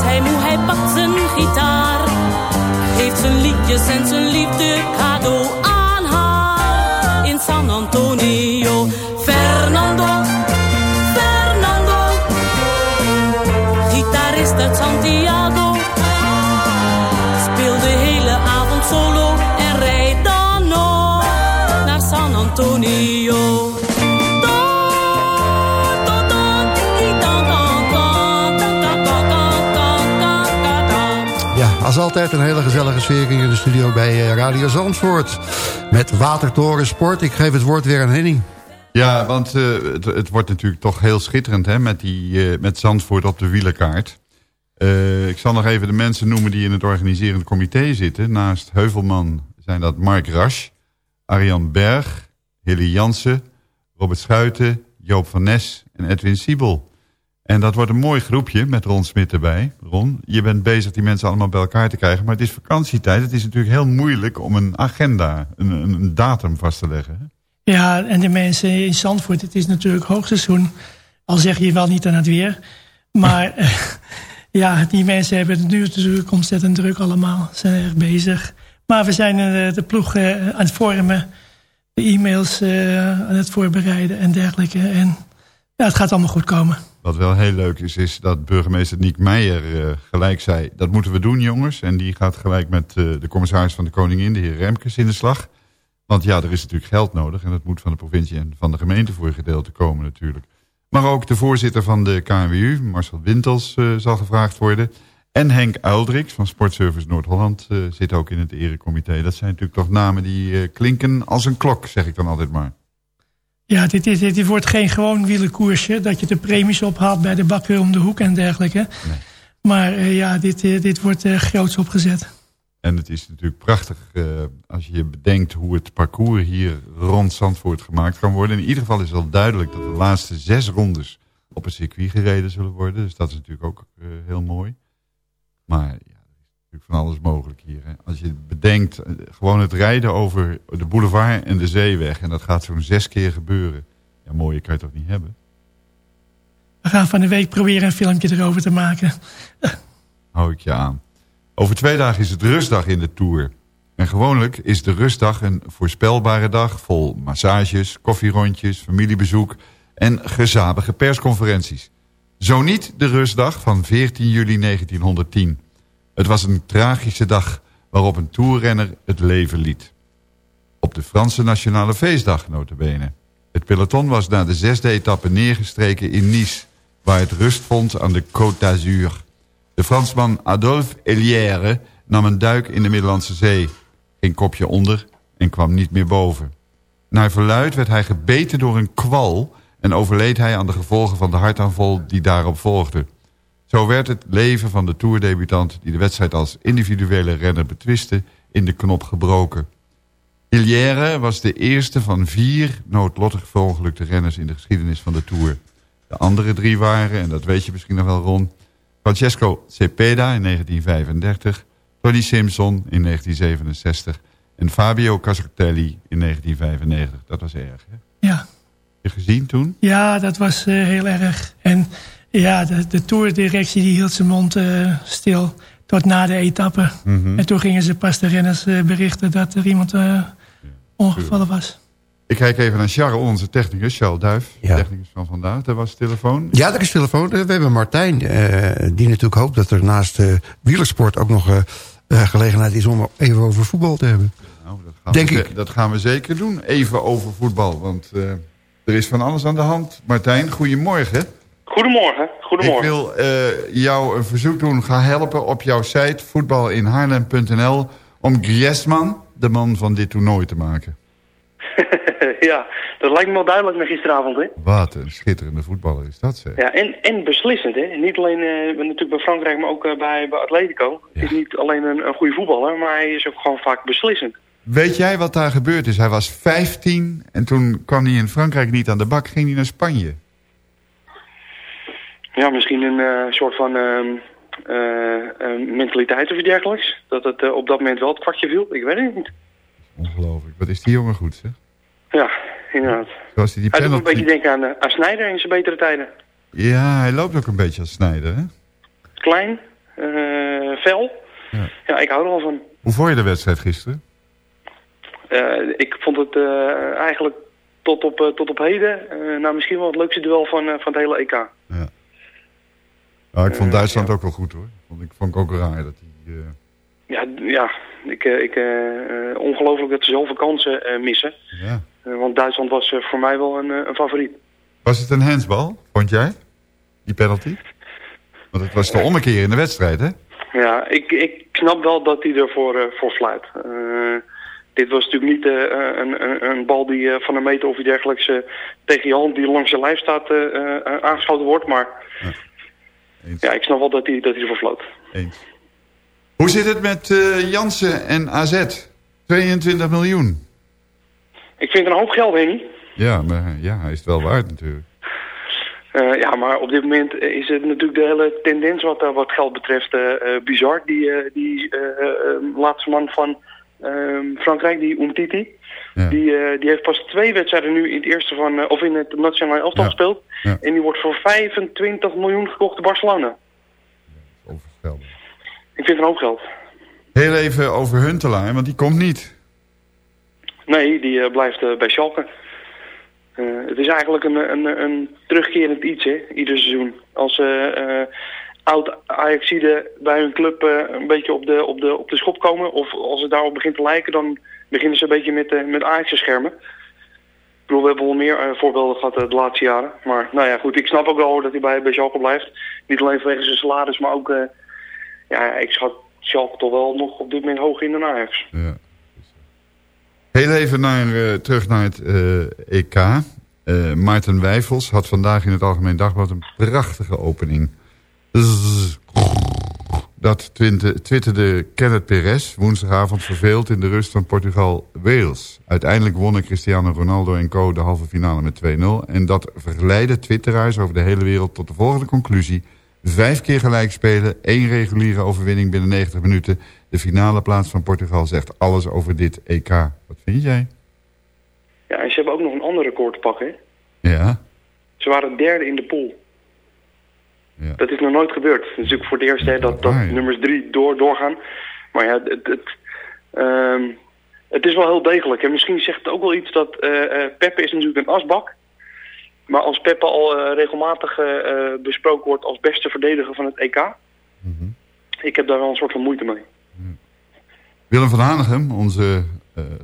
hij moe, hij pakt zijn gitaar. Geeft zijn liedjes en zijn liefde cadeau aan haar. In San Antonio. Fernando, Fernando. Gitarist uit Santiago. Als altijd een hele gezellige sfeer hier in de studio bij eh, Radio Zandvoort. Met Watertoren Sport. Ik geef het woord weer aan Henning. Ja, want eh, het, wordt natuurlijk toch heel schitterend hè, met, die, eh, met Zandvoort op de wielerkaart. Ik zal nog even de mensen noemen die in het organiserend comité zitten. Naast Heuvelman zijn dat Mark Rasch, Arjan Berg, Hilly Jansen, Robert Schuiten, Joop van Nes en Edwin Siebel. En dat wordt een mooi groepje met Ron Smit erbij. Ron, je bent bezig die mensen allemaal bij elkaar te krijgen. Maar het is vakantietijd. Het is natuurlijk heel moeilijk om een agenda, een, een, datum vast te leggen. Ja, en de mensen in Zandvoort, het is natuurlijk hoogseizoen. Al zeg je wel niet aan het weer. Maar eh, ja, die mensen hebben het nu natuurlijk ontzettend druk allemaal. Ze zijn erg bezig. Maar we zijn eh, de ploeg eh, aan het vormen. De e-mails aan het voorbereiden en dergelijke. En ja, het gaat allemaal goed komen. Wat wel heel leuk is, is dat burgemeester Niek Meijer eh, gelijk zei... dat moeten we doen, jongens. En die gaat gelijk met eh, de commissaris van de Koningin, de heer Remkes, in de slag. Want ja, er is natuurlijk geld nodig... en dat moet van de provincie en van de gemeente voor een gedeelte komen natuurlijk. Maar ook de voorzitter van de KNWU, Marcel Wintels, eh, zal gevraagd worden. En Henk Uildriks van Sportservice Noord-Holland zit ook in het erecomité. Dat zijn natuurlijk toch namen die klinken als een klok, zeg ik dan altijd maar. Ja, dit, dit, dit wordt geen gewoon wielerkoersje. Dat je de premies ophaalt bij de bakker om de hoek en dergelijke. Maar eh, ja, dit, eh, dit wordt eh, groots opgezet. En het is natuurlijk prachtig als je bedenkt hoe het parcours hier rond Zandvoort gemaakt kan worden. In ieder geval is al duidelijk dat de laatste zes rondes op het circuit gereden zullen worden. Dus dat is natuurlijk ook heel mooi. Maar natuurlijk van alles mogelijk hier. Hè. Als je bedenkt, eh, gewoon het rijden over de boulevard en de zeeweg. En dat gaat zo'n zes keer gebeuren. Ja, mooier kan je toch niet hebben? We gaan van de week proberen een filmpje erover te maken. hou ik je aan. Over twee dagen is het rustdag in de Tour. En gewoonlijk is de rustdag een voorspelbare dag... vol massages, koffierondjes, familiebezoek... en gezabige persconferenties. Zo niet de rustdag van 14 juli 1910. Het was een tragische dag waarop een toerrenner het leven liet. Op de Franse Nationale Feestdag, notabene. Het peloton was na de zesde etappe neergestreken in Nice... waar het rust vond aan de Côte d'Azur... De Fransman Adolphe Elière nam een duik in de Middellandse Zee. Ging kopje onder en kwam niet meer boven. Naar verluid werd hij gebeten door een kwal... en overleed hij aan de gevolgen van de hartaanval die daarop volgde. Zo werd het leven van de toerdebutant... die de wedstrijd als individuele renner betwiste... in de knop gebroken. Elière was de eerste van vier noodlottig verongelukte renners... in de geschiedenis van de Tour. De andere drie waren, en dat weet je misschien nog wel Ron... Francesco Cepeda in 1935, Tony Simpson in 1967 en Fabio Casartelli in 1995. Dat was erg, hè? Ja. Je gezien toen? Ja, dat was eh, heel erg. En ja, de, de toerdirectie die hield zijn mond eh, stil tot na de etappe. Mhm. En toen gingen ze pas de renners eh, berichten dat er iemand eh, ongevallen was. Ik kijk even naar Charles, onze technicus, Charles Duif. Technicus van vandaag. Dat was de telefoon. Ja, er is telefoon. We hebben Martijn, eh, die natuurlijk hoopt dat er naast eh, wielersport ook nog gelegenheid is om even over voetbal te hebben. Nou, dat gaan Denk we, ik. Dat gaan we zeker doen. Even over voetbal. Want eh, er is van alles aan de hand. Martijn, goedemorgen. Goedemorgen, goedemorgen. Ik wil eh, jou een verzoek doen. Ga helpen op jouw site voetbalinhaarlem.nl om Griezmann de man van dit toernooi te maken. ja, dat lijkt me wel duidelijk na gisteravond, hè? Wat een schitterende voetballer is dat, zeg. Ja, en, en beslissend, hè? Niet alleen eh, natuurlijk bij Frankrijk, maar ook eh, bij, bij Atletico. Het is niet alleen een, een goede voetballer, maar hij is ook gewoon vaak beslissend. Weet jij wat daar gebeurd is? Hij was 15 en toen kwam hij in Frankrijk niet aan de bak. Ging hij naar Spanje. Ja, misschien een eh, soort van ehm, eh, mentaliteit of iets dergelijks. Dat het eh, op dat moment wel het kwartje viel. Ik weet het niet. Ongelooflijk. Wat is die jongen goed, zeg. Ja, inderdaad. Zoals die Hij doet een beetje denken aan, aan Snijder in zijn betere tijden. Ja, hij loopt ook een beetje als snijder, hè? Klein, fel. Ja. Ja. ik hou er al van. Hoe vond je de wedstrijd gisteren? Ik vond het eigenlijk tot op, tot op heden nou, misschien wel het leukste duel van, van het hele EK. Nou, ik vond Eh, Duitsland ook wel goed, hoor. Vond ik vond ik ook raar dat hij... eh, Ja, ja ik, eh, ik, ongelooflijk dat ze zoveel kansen missen. Ja. Want Duitsland was voor mij wel een, een favoriet. Was het een handsbal, vond jij? Die penalty? Want het was de ommekeer in de wedstrijd, hè? Ja, ik, ik snap wel dat hij ervoor eh, voor fluit. Dit was natuurlijk niet een, een, een bal die van een meter of iets dergelijks tegen je hand die langs je lijf staat aangeschoten wordt. Maar ja, ik snap wel dat hij, dat hij ervoor floot. Eens. Hoe zit het met eh, Jansen en AZ? 22 miljoen. Ik vind het een hoop geld, Henny. Ja, maar ja, hij is het wel waard natuurlijk. Eh, ja, maar op dit moment is het natuurlijk de hele tendens wat, eh, wat geld betreft eh, eh, bizar. Die, eh, die eh, eh, laatste man van ehm, Frankrijk, die Umtiti, die, eh, die heeft pas twee wedstrijden nu in het eerste van, eh, of in het nationale elftal gespeeld. Ja. En die wordt voor 25 miljoen gekocht in Barcelona. Ik vind het een hoop geld. Heel even over Huntelaar, want die komt niet. Nee, die eh, blijft bij Schalke. Het is eigenlijk een, een, een terugkerend iets, hè, ieder seizoen. Als oud Ajaxiden bij hun club een beetje op de, op, de, op de schop komen... of als het daarop begint te lijken, dan beginnen ze een beetje met, eh, met te schermen. Ik bedoel, we hebben wel meer eh, voorbeelden gehad eh, de laatste jaren. Maar nou ja, goed, ik snap ook wel dat hij bij, bij Schalke blijft. Niet alleen vanwege zijn salaris, maar ook... ja, ik schat Schalke toch wel nog op dit moment hoger in dan Ajax. Heel even naar, terug naar het EK. Maarten Wijfels had vandaag in het Algemeen Dagblad een prachtige opening. Zzz. Dat twitterde Kenneth Perez woensdagavond verveeld in de rust van Portugal-Wales. Uiteindelijk wonnen Cristiano Ronaldo en co. de halve finale met 2-0. En dat verleidde twitteraars over de hele wereld tot de volgende conclusie. Vijf keer gelijk spelen, één reguliere overwinning binnen 90 minuten. De finale plaats van Portugal zegt alles over dit EK. Wat vind jij? Ja, en ze hebben ook nog een ander record te pakken. Ja, Ze waren derde in de pool. Dat is nog nooit gebeurd. Het is natuurlijk voor het eerst hè, dat, dat nummers drie door, doorgaan. Maar ja, het, het, ehm, het is wel heel degelijk. En misschien zegt het ook wel iets dat eh, Peppe is natuurlijk een asbak. Maar als Peppe al eh, regelmatig besproken wordt als beste verdediger van het EK... Ik heb daar wel een soort van moeite mee. Willem van Hanegem, onze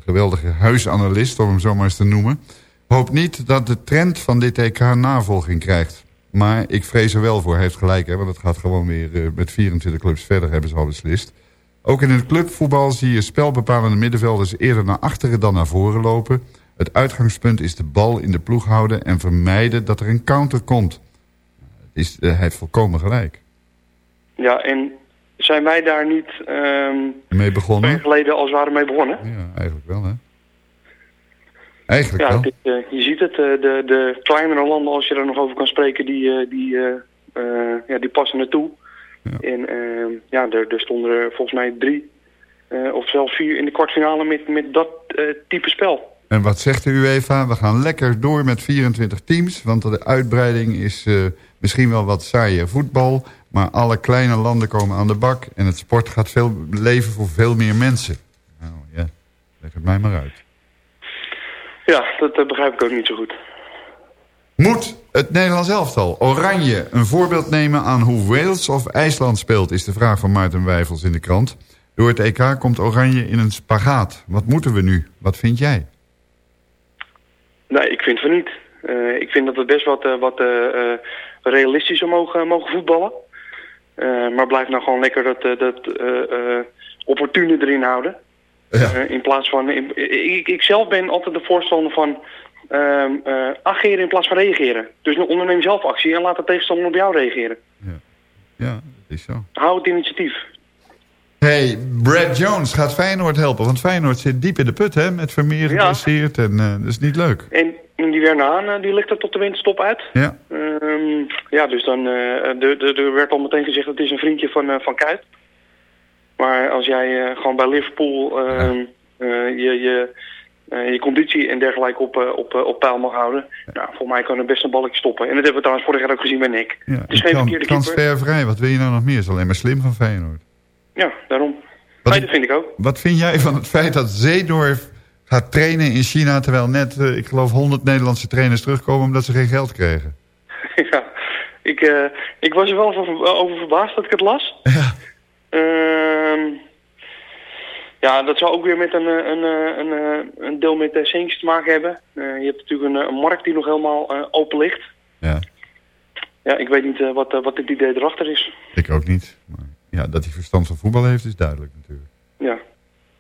geweldige huisanalist, om hem zo maar eens te noemen... hoopt niet dat de trend van dit EK navolging krijgt. Maar ik vrees er wel voor. Hij heeft gelijk, hè, want het gaat gewoon weer eh, met 24 clubs verder, hebben ze al beslist. Ook in het clubvoetbal zie je spelbepalende middenvelders eerder naar achteren dan naar voren lopen. Het uitgangspunt is de bal in de ploeg houden en vermijden dat er een counter komt. Het is, eh, hij heeft volkomen gelijk. Ja, en zijn wij daar niet ehm Mee begonnen? geleden als we waren mee begonnen? Ja, eigenlijk wel, hè? Eigenlijk Ja, wel. dit, eh, je ziet het. eh, de, de kleinere landen, als je er nog over kan spreken, die, eh, die, ja, die passen naartoe. En ehm, ja, er, er stonden er volgens mij drie of zelfs vier in de kwartfinale met, met dat type spel. En wat zegt de UEFA? We gaan lekker door met 24 teams. Want de uitbreiding is misschien wel wat saaier voetbal. Maar alle kleine landen komen aan de bak. En het sport gaat veel leven voor veel meer mensen. Nou ja, leg het mij maar uit. Ja, dat begrijp ik ook niet zo goed. Moet het Nederlands elftal, Oranje, een voorbeeld nemen aan hoe Wales of IJsland speelt... is de vraag van Maarten Wijfels in de krant. Door het EK komt Oranje in een spagaat. Wat moeten we nu? Wat vind jij? Nee, ik vind van niet. Eh, ik vind dat we best wat, eh, wat eh, realistischer mogen, mogen voetballen. Maar blijf nou gewoon lekker dat, dat opportune erin houden. Eh, in plaats van... in- ik, ik zelf ben altijd de voorstander van eh, ageren in plaats van reageren. Dus onderneem zelf actie en laat de tegenstander op jou reageren. Ja, dat is zo. Hou het initiatief. Hey, Brad Jones gaat Feyenoord helpen. Want Feyenoord zit diep in de put, hè? Met Vermeer Ja. geblesseerd en eh, dat is niet leuk. En, en die eh, die ligt er tot de winterstop uit. Ja. Ehm, ja, dus dan er werd al meteen gezegd dat het is een vriendje van, van Kuit. Maar als jij eh, gewoon bij Liverpool ehm, eh, je, je, eh, je conditie en dergelijke op, op, op peil mag houden. Nou, voor mij kan er best een balletje stoppen. En dat hebben we trouwens vorig jaar ook gezien bij Nick. Ja, het is geen tran- verkeerde transfervrij, wat wil je nou nog meer? Is alleen maar slim van Feyenoord. Ja, daarom. Wat- nee, dat vind ik ook. Wat vind jij van het feit dat Zeedorf gaat trainen in China... terwijl net, ik geloof, 100 Nederlandse trainers terugkomen... omdat ze geen geld kregen? ja, ik, ik was er wel over verbaasd dat ik het las. Ja. Ehm, ja, dat zou ook weer met een, eh, een, eh, een, eh, een deel met uh, te maken hebben. Je hebt natuurlijk een, een markt die nog helemaal open ligt. Ja. Ja, ik weet niet wat, wat het idee erachter is. Ik ook niet. Maar ja, dat hij verstand van voetbal heeft is duidelijk natuurlijk. Ja.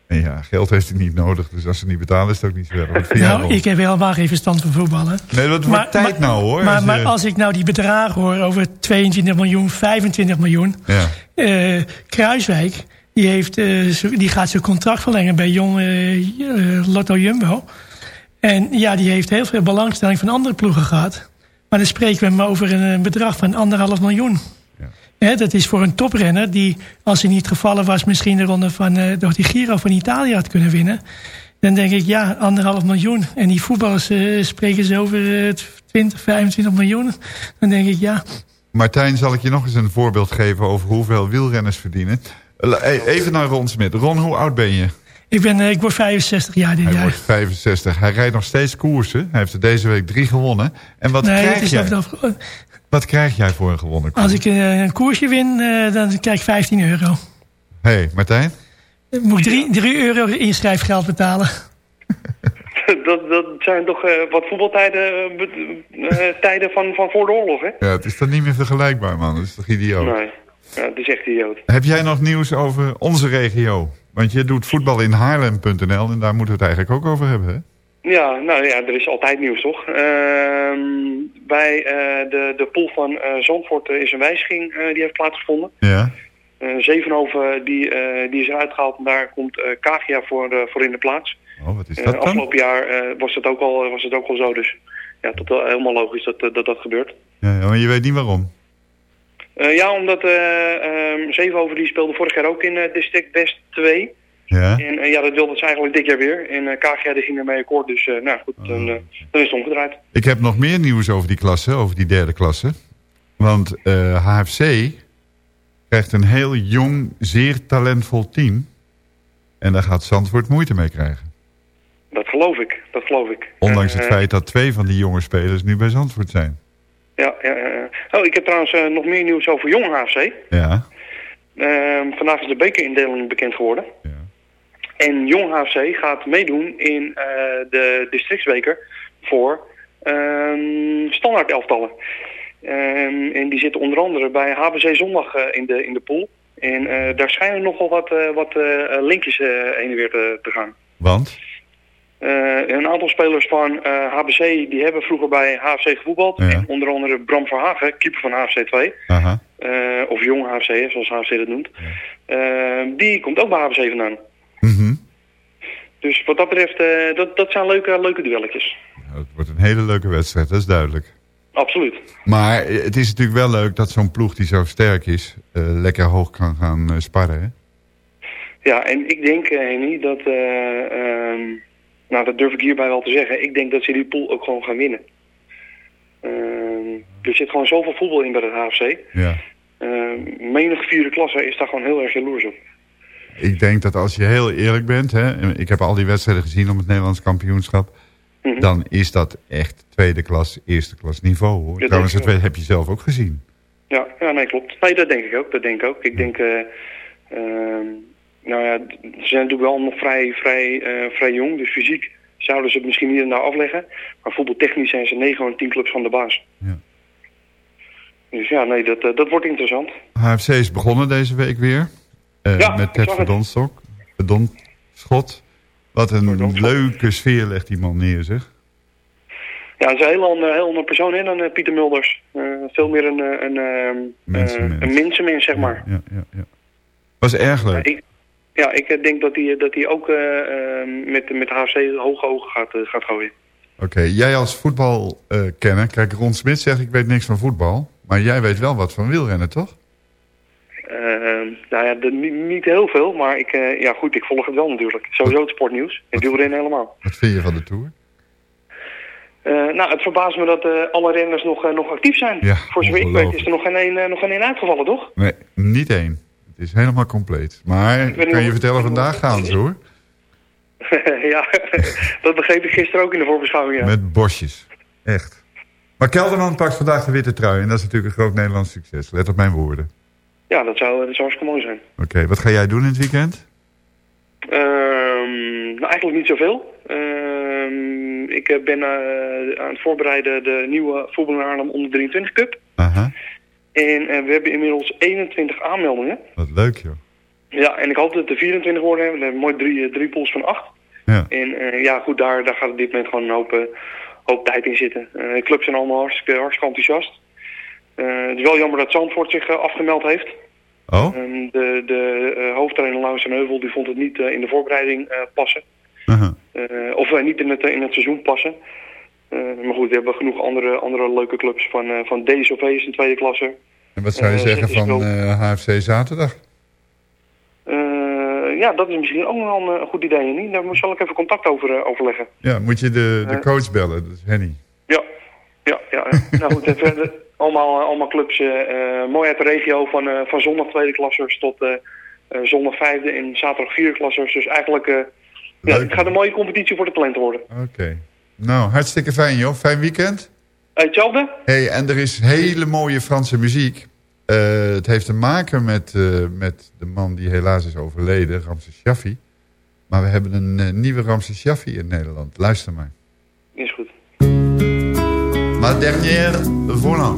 En ja, geld heeft hij niet nodig. Dus als ze niet betalen is het ook niet zo erg. Nou, ik heb helemaal geen verstand van voetballen. Nee, dat wordt tijd nou hoor. Maar, Als maar als ik nou die bedragen hoor over 22 miljoen, 25 miljoen. Ja. eh, Kruiswijk, die, heeft, eh, die gaat zijn contract verlengen bij Jong eh, Lotto Jumbo. En ja, die heeft heel veel belangstelling van andere ploegen gehad. Maar dan spreken we maar over een, bedrag van anderhalf miljoen. Dat is voor een toprenner die, als hij niet gevallen was... misschien de ronde van, eh, door die Giro van Italië had kunnen winnen. Dan denk ik, ja, anderhalf miljoen. En die voetballers eh, spreken ze over eh, 20, 25 miljoen. Dan denk ik, ja, Martijn, zal ik je nog eens een voorbeeld geven over hoeveel wielrenners verdienen. Even naar Ron Smit. Ron, hoe oud ben je? ik, ben, eh, ik word 65 jaar dit Hij jaar. wordt 65. Hij rijdt nog steeds koersen. Hij heeft er deze week drie gewonnen. En wat, nee, krijg, is wat krijg jij voor een gewonnen koers? Als ik eh, een koersje win, eh, dan krijg ik 15 euro. Hé, hey, Martijn? Dan moet ik 3 euro inschrijfgeld betalen. dat, dat zijn toch eh, wat voetbaltijden tijden van, van voor de oorlog, hè? Ja, het is toch niet meer vergelijkbaar, man. Dat is toch idioot? Nee, ja, het is echt idioot. Heb jij nog nieuws over onze regio? Want je doet voetbal in Haarlem.nl en daar moeten we het eigenlijk ook over hebben, hè? Ja, nou ja, er is altijd nieuws, toch? Ehm, bij eh, de, de pool van eh, Zandvoort is een wijziging eh, die heeft plaatsgevonden. Ja. Zevenhoven die, die is eruit gehaald en daar komt Cavia voor, voor in de plaats. Oh, wat is dat dan? afgelopen jaar was, het ook al, was het ook al zo, dus ja, tot wel helemaal logisch dat dat, dat gebeurt. Ja, maar je weet niet waarom. Ja, omdat ehm, Zevenhoven die speelde vorig jaar ook in District West 2. Ja? En eh, ja, dat wilden ze eigenlijk dit jaar weer. En eh die ging ermee akkoord, dus eh, nou goed, dan, eh, dan is het omgedraaid. Ik heb nog meer nieuws over die klasse, over die derde klasse. Want HFC krijgt een heel jong, zeer talentvol team. En daar gaat Zandvoort moeite mee krijgen. Dat geloof ik, dat geloof ik. Ondanks het feit dat twee van die jonge spelers nu bij Zandvoort zijn. Ja, ja, ja. Oh, ik heb trouwens nog meer nieuws over Jong HFC. Ja, Ehm, vandaag is de bekerindeling bekend geworden. En Jong HFC gaat meedoen in eh, de districtsbeker voor ehm standaard elftallen. Ehm, en die zitten onder andere bij HBC Zondag eh, in, de, in de pool. En eh, daar schijnen nogal wat, wat linkjes heen en weer te, te gaan. want? Een aantal spelers van HBC die hebben vroeger bij HFC gevoetbald. Ja. En onder andere Bram Verhagen, keeper van HFC 2. Aha. eh, of jong HFC, zoals HFC dat noemt. Die komt ook bij HFC vandaan. Dus wat dat betreft, eh, dat, dat zijn leuke, leuke duelletjes. Nou, het wordt een hele leuke wedstrijd, dat is duidelijk. Absoluut. Maar eh, het is natuurlijk wel leuk dat zo'n ploeg die zo sterk is... eh, lekker hoog kan gaan sparren, hè? Ja, en ik denk, Henny, dat... eh, ehm, nou, dat durf ik hierbij wel te zeggen. Ik denk dat ze die pool ook gewoon gaan winnen. Ehm, er zit gewoon zoveel voetbal in bij het HFC. Ja. Ehm, menig vierde klasse is daar gewoon heel erg jaloers op. Ik denk dat als je heel eerlijk bent... Hè, en ik heb al die wedstrijden gezien om het Nederlands kampioenschap... Mhm. dan is dat echt tweede klas, eerste klas niveau, hoor. Ja, Trouwens, dat heb je zelf ook gezien. Ja, ja, nee, klopt. Nee, dat denk ik ook. Dat denk ik ook. Ik denk, eh, ehm, nou ja, ze zijn natuurlijk wel nog vrij, vrij, eh, vrij jong, dus fysiek zouden ze het misschien niet naar afleggen. Maar voetbaltechnisch zijn ze 9 van 10 clubs van de baas. Ja. Dus ja, nee, dat, eh, dat wordt interessant. HFC is begonnen deze week weer. Eh, Ja, met Ted. Verdonstok. Verdonschot. Wat een leuke sfeer legt die man neer, zeg. Ja, het is een heel ander, heel ander persoon hè, dan eh, Pieter Mulders. Eh, veel meer een, een, ehm, Mensenmens. eh, een mensenmens, zeg maar. Ja, ja, ja. Was erg leuk. Ik, ja, ik denk dat hij dat hij ook eh, eh, met, met HFC hoge ogen gaat, gaat gooien. Oké, jij als voetbalkenner, kijk Ron Smit zegt ik weet niks van voetbal. Maar jij weet wel wat van wielrennen, toch? Eh, nou ja, de- niet, niet heel veel, maar ik, eh, ja, goed, ik volg het wel natuurlijk. Sowieso het sportnieuws. En wielrennen helemaal. Wat vind je van de Tour? Eh, nou, het verbaast me dat eh, alle renners nog, nog actief zijn. Ja, Voor zover ik weet is er nog geen één nog geen uitgevallen, toch? Nee, niet één. Het is helemaal compleet. Maar kan je vertellen, vandaag gaan ze hoor. ja, dat begreep ik gisteren ook in de voorbeschouwing. Ja. Met bosjes. Echt. Maar Kelderman pakt vandaag de witte trui. En dat is natuurlijk een groot Nederlands succes. Let op mijn woorden. Ja, dat zou, dat zou hartstikke mooi zijn. Oké, wat ga jij doen in het weekend? Ehm, nou, eigenlijk niet zoveel. Ehm, ik eh, ben eh, aan het voorbereiden de nieuwe Voetbal in Arnhem onder 23 Cup. Aha, En eh, we hebben inmiddels 21 aanmeldingen. wat leuk joh. Ja, en ik hoop dat het de 24 worden. We hebben mooi drie, drie pools van acht. Ja. En ja, goed, daar, daar gaat op dit moment gewoon een hoop, hoop tijd in zitten. De clubs zijn allemaal hartstikke, hartstikke enthousiast. Eh, het is wel jammer dat Zandvoort zich eh, afgemeld heeft. Oh? Ehm, de de eh, hoofdtrainer Laurens en Heuvel die vond het niet in de voorbereiding passen. Eh, of niet in het, in het seizoen passen. Maar goed, we hebben genoeg andere, andere leuke clubs van, van DSOV's in tweede klasse. En wat zou je zeggen van HFC zaterdag? Ja, dat is misschien ook nog wel een, een goed idee, niet? Daar zal ik even contact over overleggen. Ja, moet je de, de coach bellen, dat is Henny. Ja, ja, ja. nou goed, verder allemaal, eh, allemaal clubs, eh, eh, mooi uit de regio, van, van zondag tweede klassers tot zondag vijfde en zaterdag vierde klassers. Dus eigenlijk, ja, het gaat een mooie competitie voor de talenten worden. Oké. Nou, hartstikke fijn joh. Fijn weekend. Hetzelfde? hey, en er is hele mooie Franse muziek. Het heeft te maken met, met de man die helaas is overleden, Ramses Shaffi. Maar we hebben een nieuwe Ramses Shaffi in Nederland. Luister maar. Is goed. Ma dernière volant.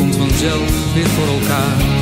Komt vanzelf weer voor elkaar.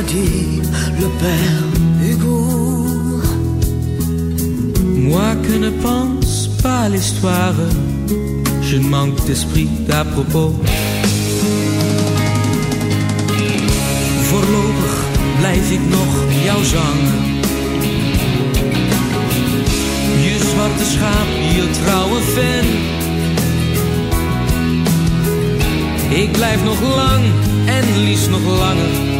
Qu'a dit le père Hugo. Moi que ne pense pas l'histoire, je manque d'esprit d'à propos. Voorlopig blijf ik nog jou zangen. Je zwarte schaap, je trouwe fan. Ik blijf nog lang en liefst nog langer,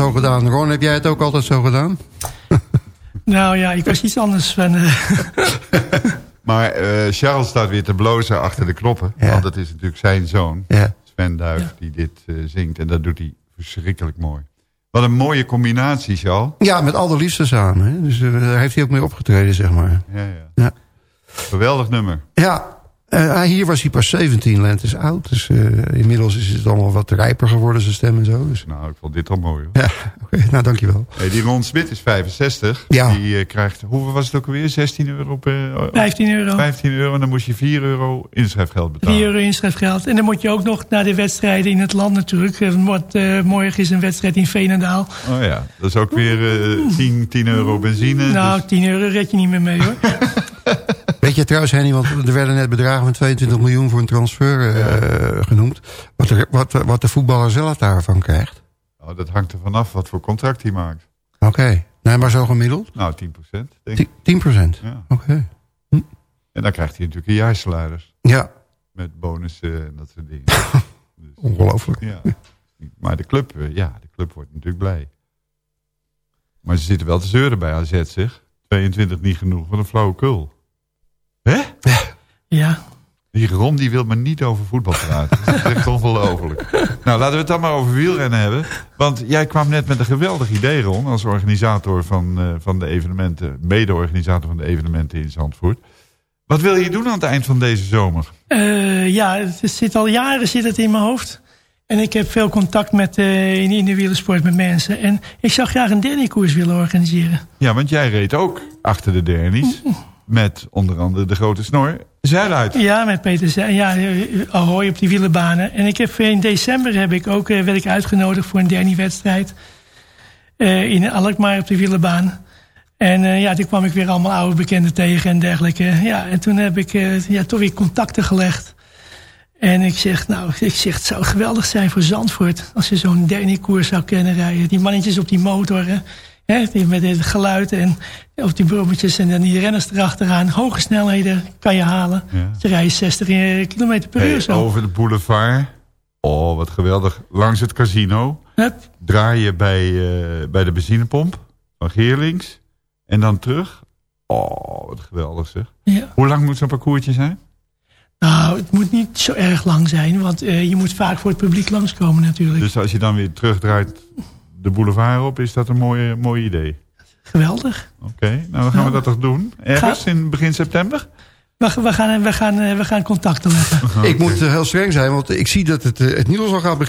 Zo gedaan. Ron, heb jij het ook altijd zo gedaan? Nou ja, ik was iets anders van... eh, Maar eh, Charles staat weer te blozen achter de knoppen. Want dat is natuurlijk zijn zoon, Ja. Sven Duif, die dit eh, zingt. En dat doet hij verschrikkelijk mooi. Wat een mooie combinatie, Charles. Ja, met allerliefste samen. Hè? Dus eh, daar heeft hij ook mee opgetreden, zeg maar. Ja, ja. Ja. Geweldig nummer. Ja, eh, hier was hij pas 17 lentes oud. Dus eh, inmiddels is het allemaal wat rijper geworden, zijn stem en zo. Dus. Nou, ik vond dit al mooi. Hoor. Ja, oké. Nou, dankjewel. Hey, die Ron Smit is 65. Ja. Die eh, krijgt, hoeveel was het ook alweer? 16 euro per... 15 euro. 15 euro en dan moest je 4 euro inschrijfgeld betalen. 4 euro inschrijfgeld. En dan moet je ook nog naar de wedstrijden in het land natuurlijk. Want, eh, morgen is een wedstrijd in Veenendaal. Oh ja, dat is ook weer eh 10, 10 euro benzine. Nou, dus- 10 euro red je niet meer mee hoor. Weet je trouwens, Henny, want er werden net bedragen van 22 miljoen voor een transfer eh, genoemd. Wat de, wat, wat de voetballer zelf daarvan krijgt. Oh, dat hangt er vanaf wat voor contract hij maakt. Oké, nee, maar zo gemiddeld? Nou, 10 procent, denk 10, ik. 10 procent? Ja. Oké. En dan krijgt hij natuurlijk een jaarsalaris. Ja, Met bonussen en dat soort dingen. ongelooflijk. ja. Maar de club, eh, ja, de club wordt natuurlijk blij. Maar ze zitten wel te zeuren bij AZ, zeg. 22 niet genoeg, wat een flauwekul. Hè? Ja. Die Ron die wil maar niet over voetbal praten. Dat is echt ongelooflijk. Nou, laten we het dan maar over wielrennen hebben. Want jij kwam net met een geweldig idee, Ron... als organisator van, eh, van de evenementen... mede-organisator van de evenementen in Zandvoort. Wat wil je doen aan het eind van deze zomer? Eh, ja, het zit al jaren zit het in mijn hoofd. En ik heb veel contact met, eh, in, in de wielersport met mensen. En ik zou graag een derniekoers willen organiseren. Ja, want jij reed ook achter de Dernies... met onder andere de grote snor Zuiduit. Ja, met Peter Zij. Ja, eh, Ahoy op die wielerbanen. En ik heb, in december heb ik ook, eh, werd ik uitgenodigd voor een dernie-wedstrijd. eh, in Alkmaar op de wielerbaan. En eh, ja, toen kwam ik weer allemaal oude bekenden tegen en dergelijke. Ja, en toen heb ik eh, ja, toch weer contacten gelegd. En ik zeg, nou, ik zeg, het zou geweldig zijn voor Zandvoort... als je zo'n dernie-koers zou kunnen rijden. Die mannetjes op die motor, hè, die met het geluid en op die brommetjes... en dan die renners erachteraan. Hoge snelheden kan je halen. Ja. Ze rijden 60 km per Hey, uur zo. over de boulevard. Oh, wat geweldig. Langs het casino. Hup. Draai je bij, eh, bij de benzinepomp van Geerlings. En dan terug. Oh, wat geweldig zeg. Ja. Hoe lang moet zo'n parcoursje zijn? Nou, het moet niet zo erg lang zijn... want eh, je moet vaak voor het publiek langskomen natuurlijk. Dus als je dan weer terugdraait de boulevard op, is dat een mooi, mooi idee. Geweldig. Oké, nou dan gaan we dat toch doen. Ergens in begin september? We, we, gaan, we, gaan, eh, we gaan contacten leggen. Ik moet eh, heel streng zijn, want ik zie dat het, eh, het nieuws al gaat beginnen.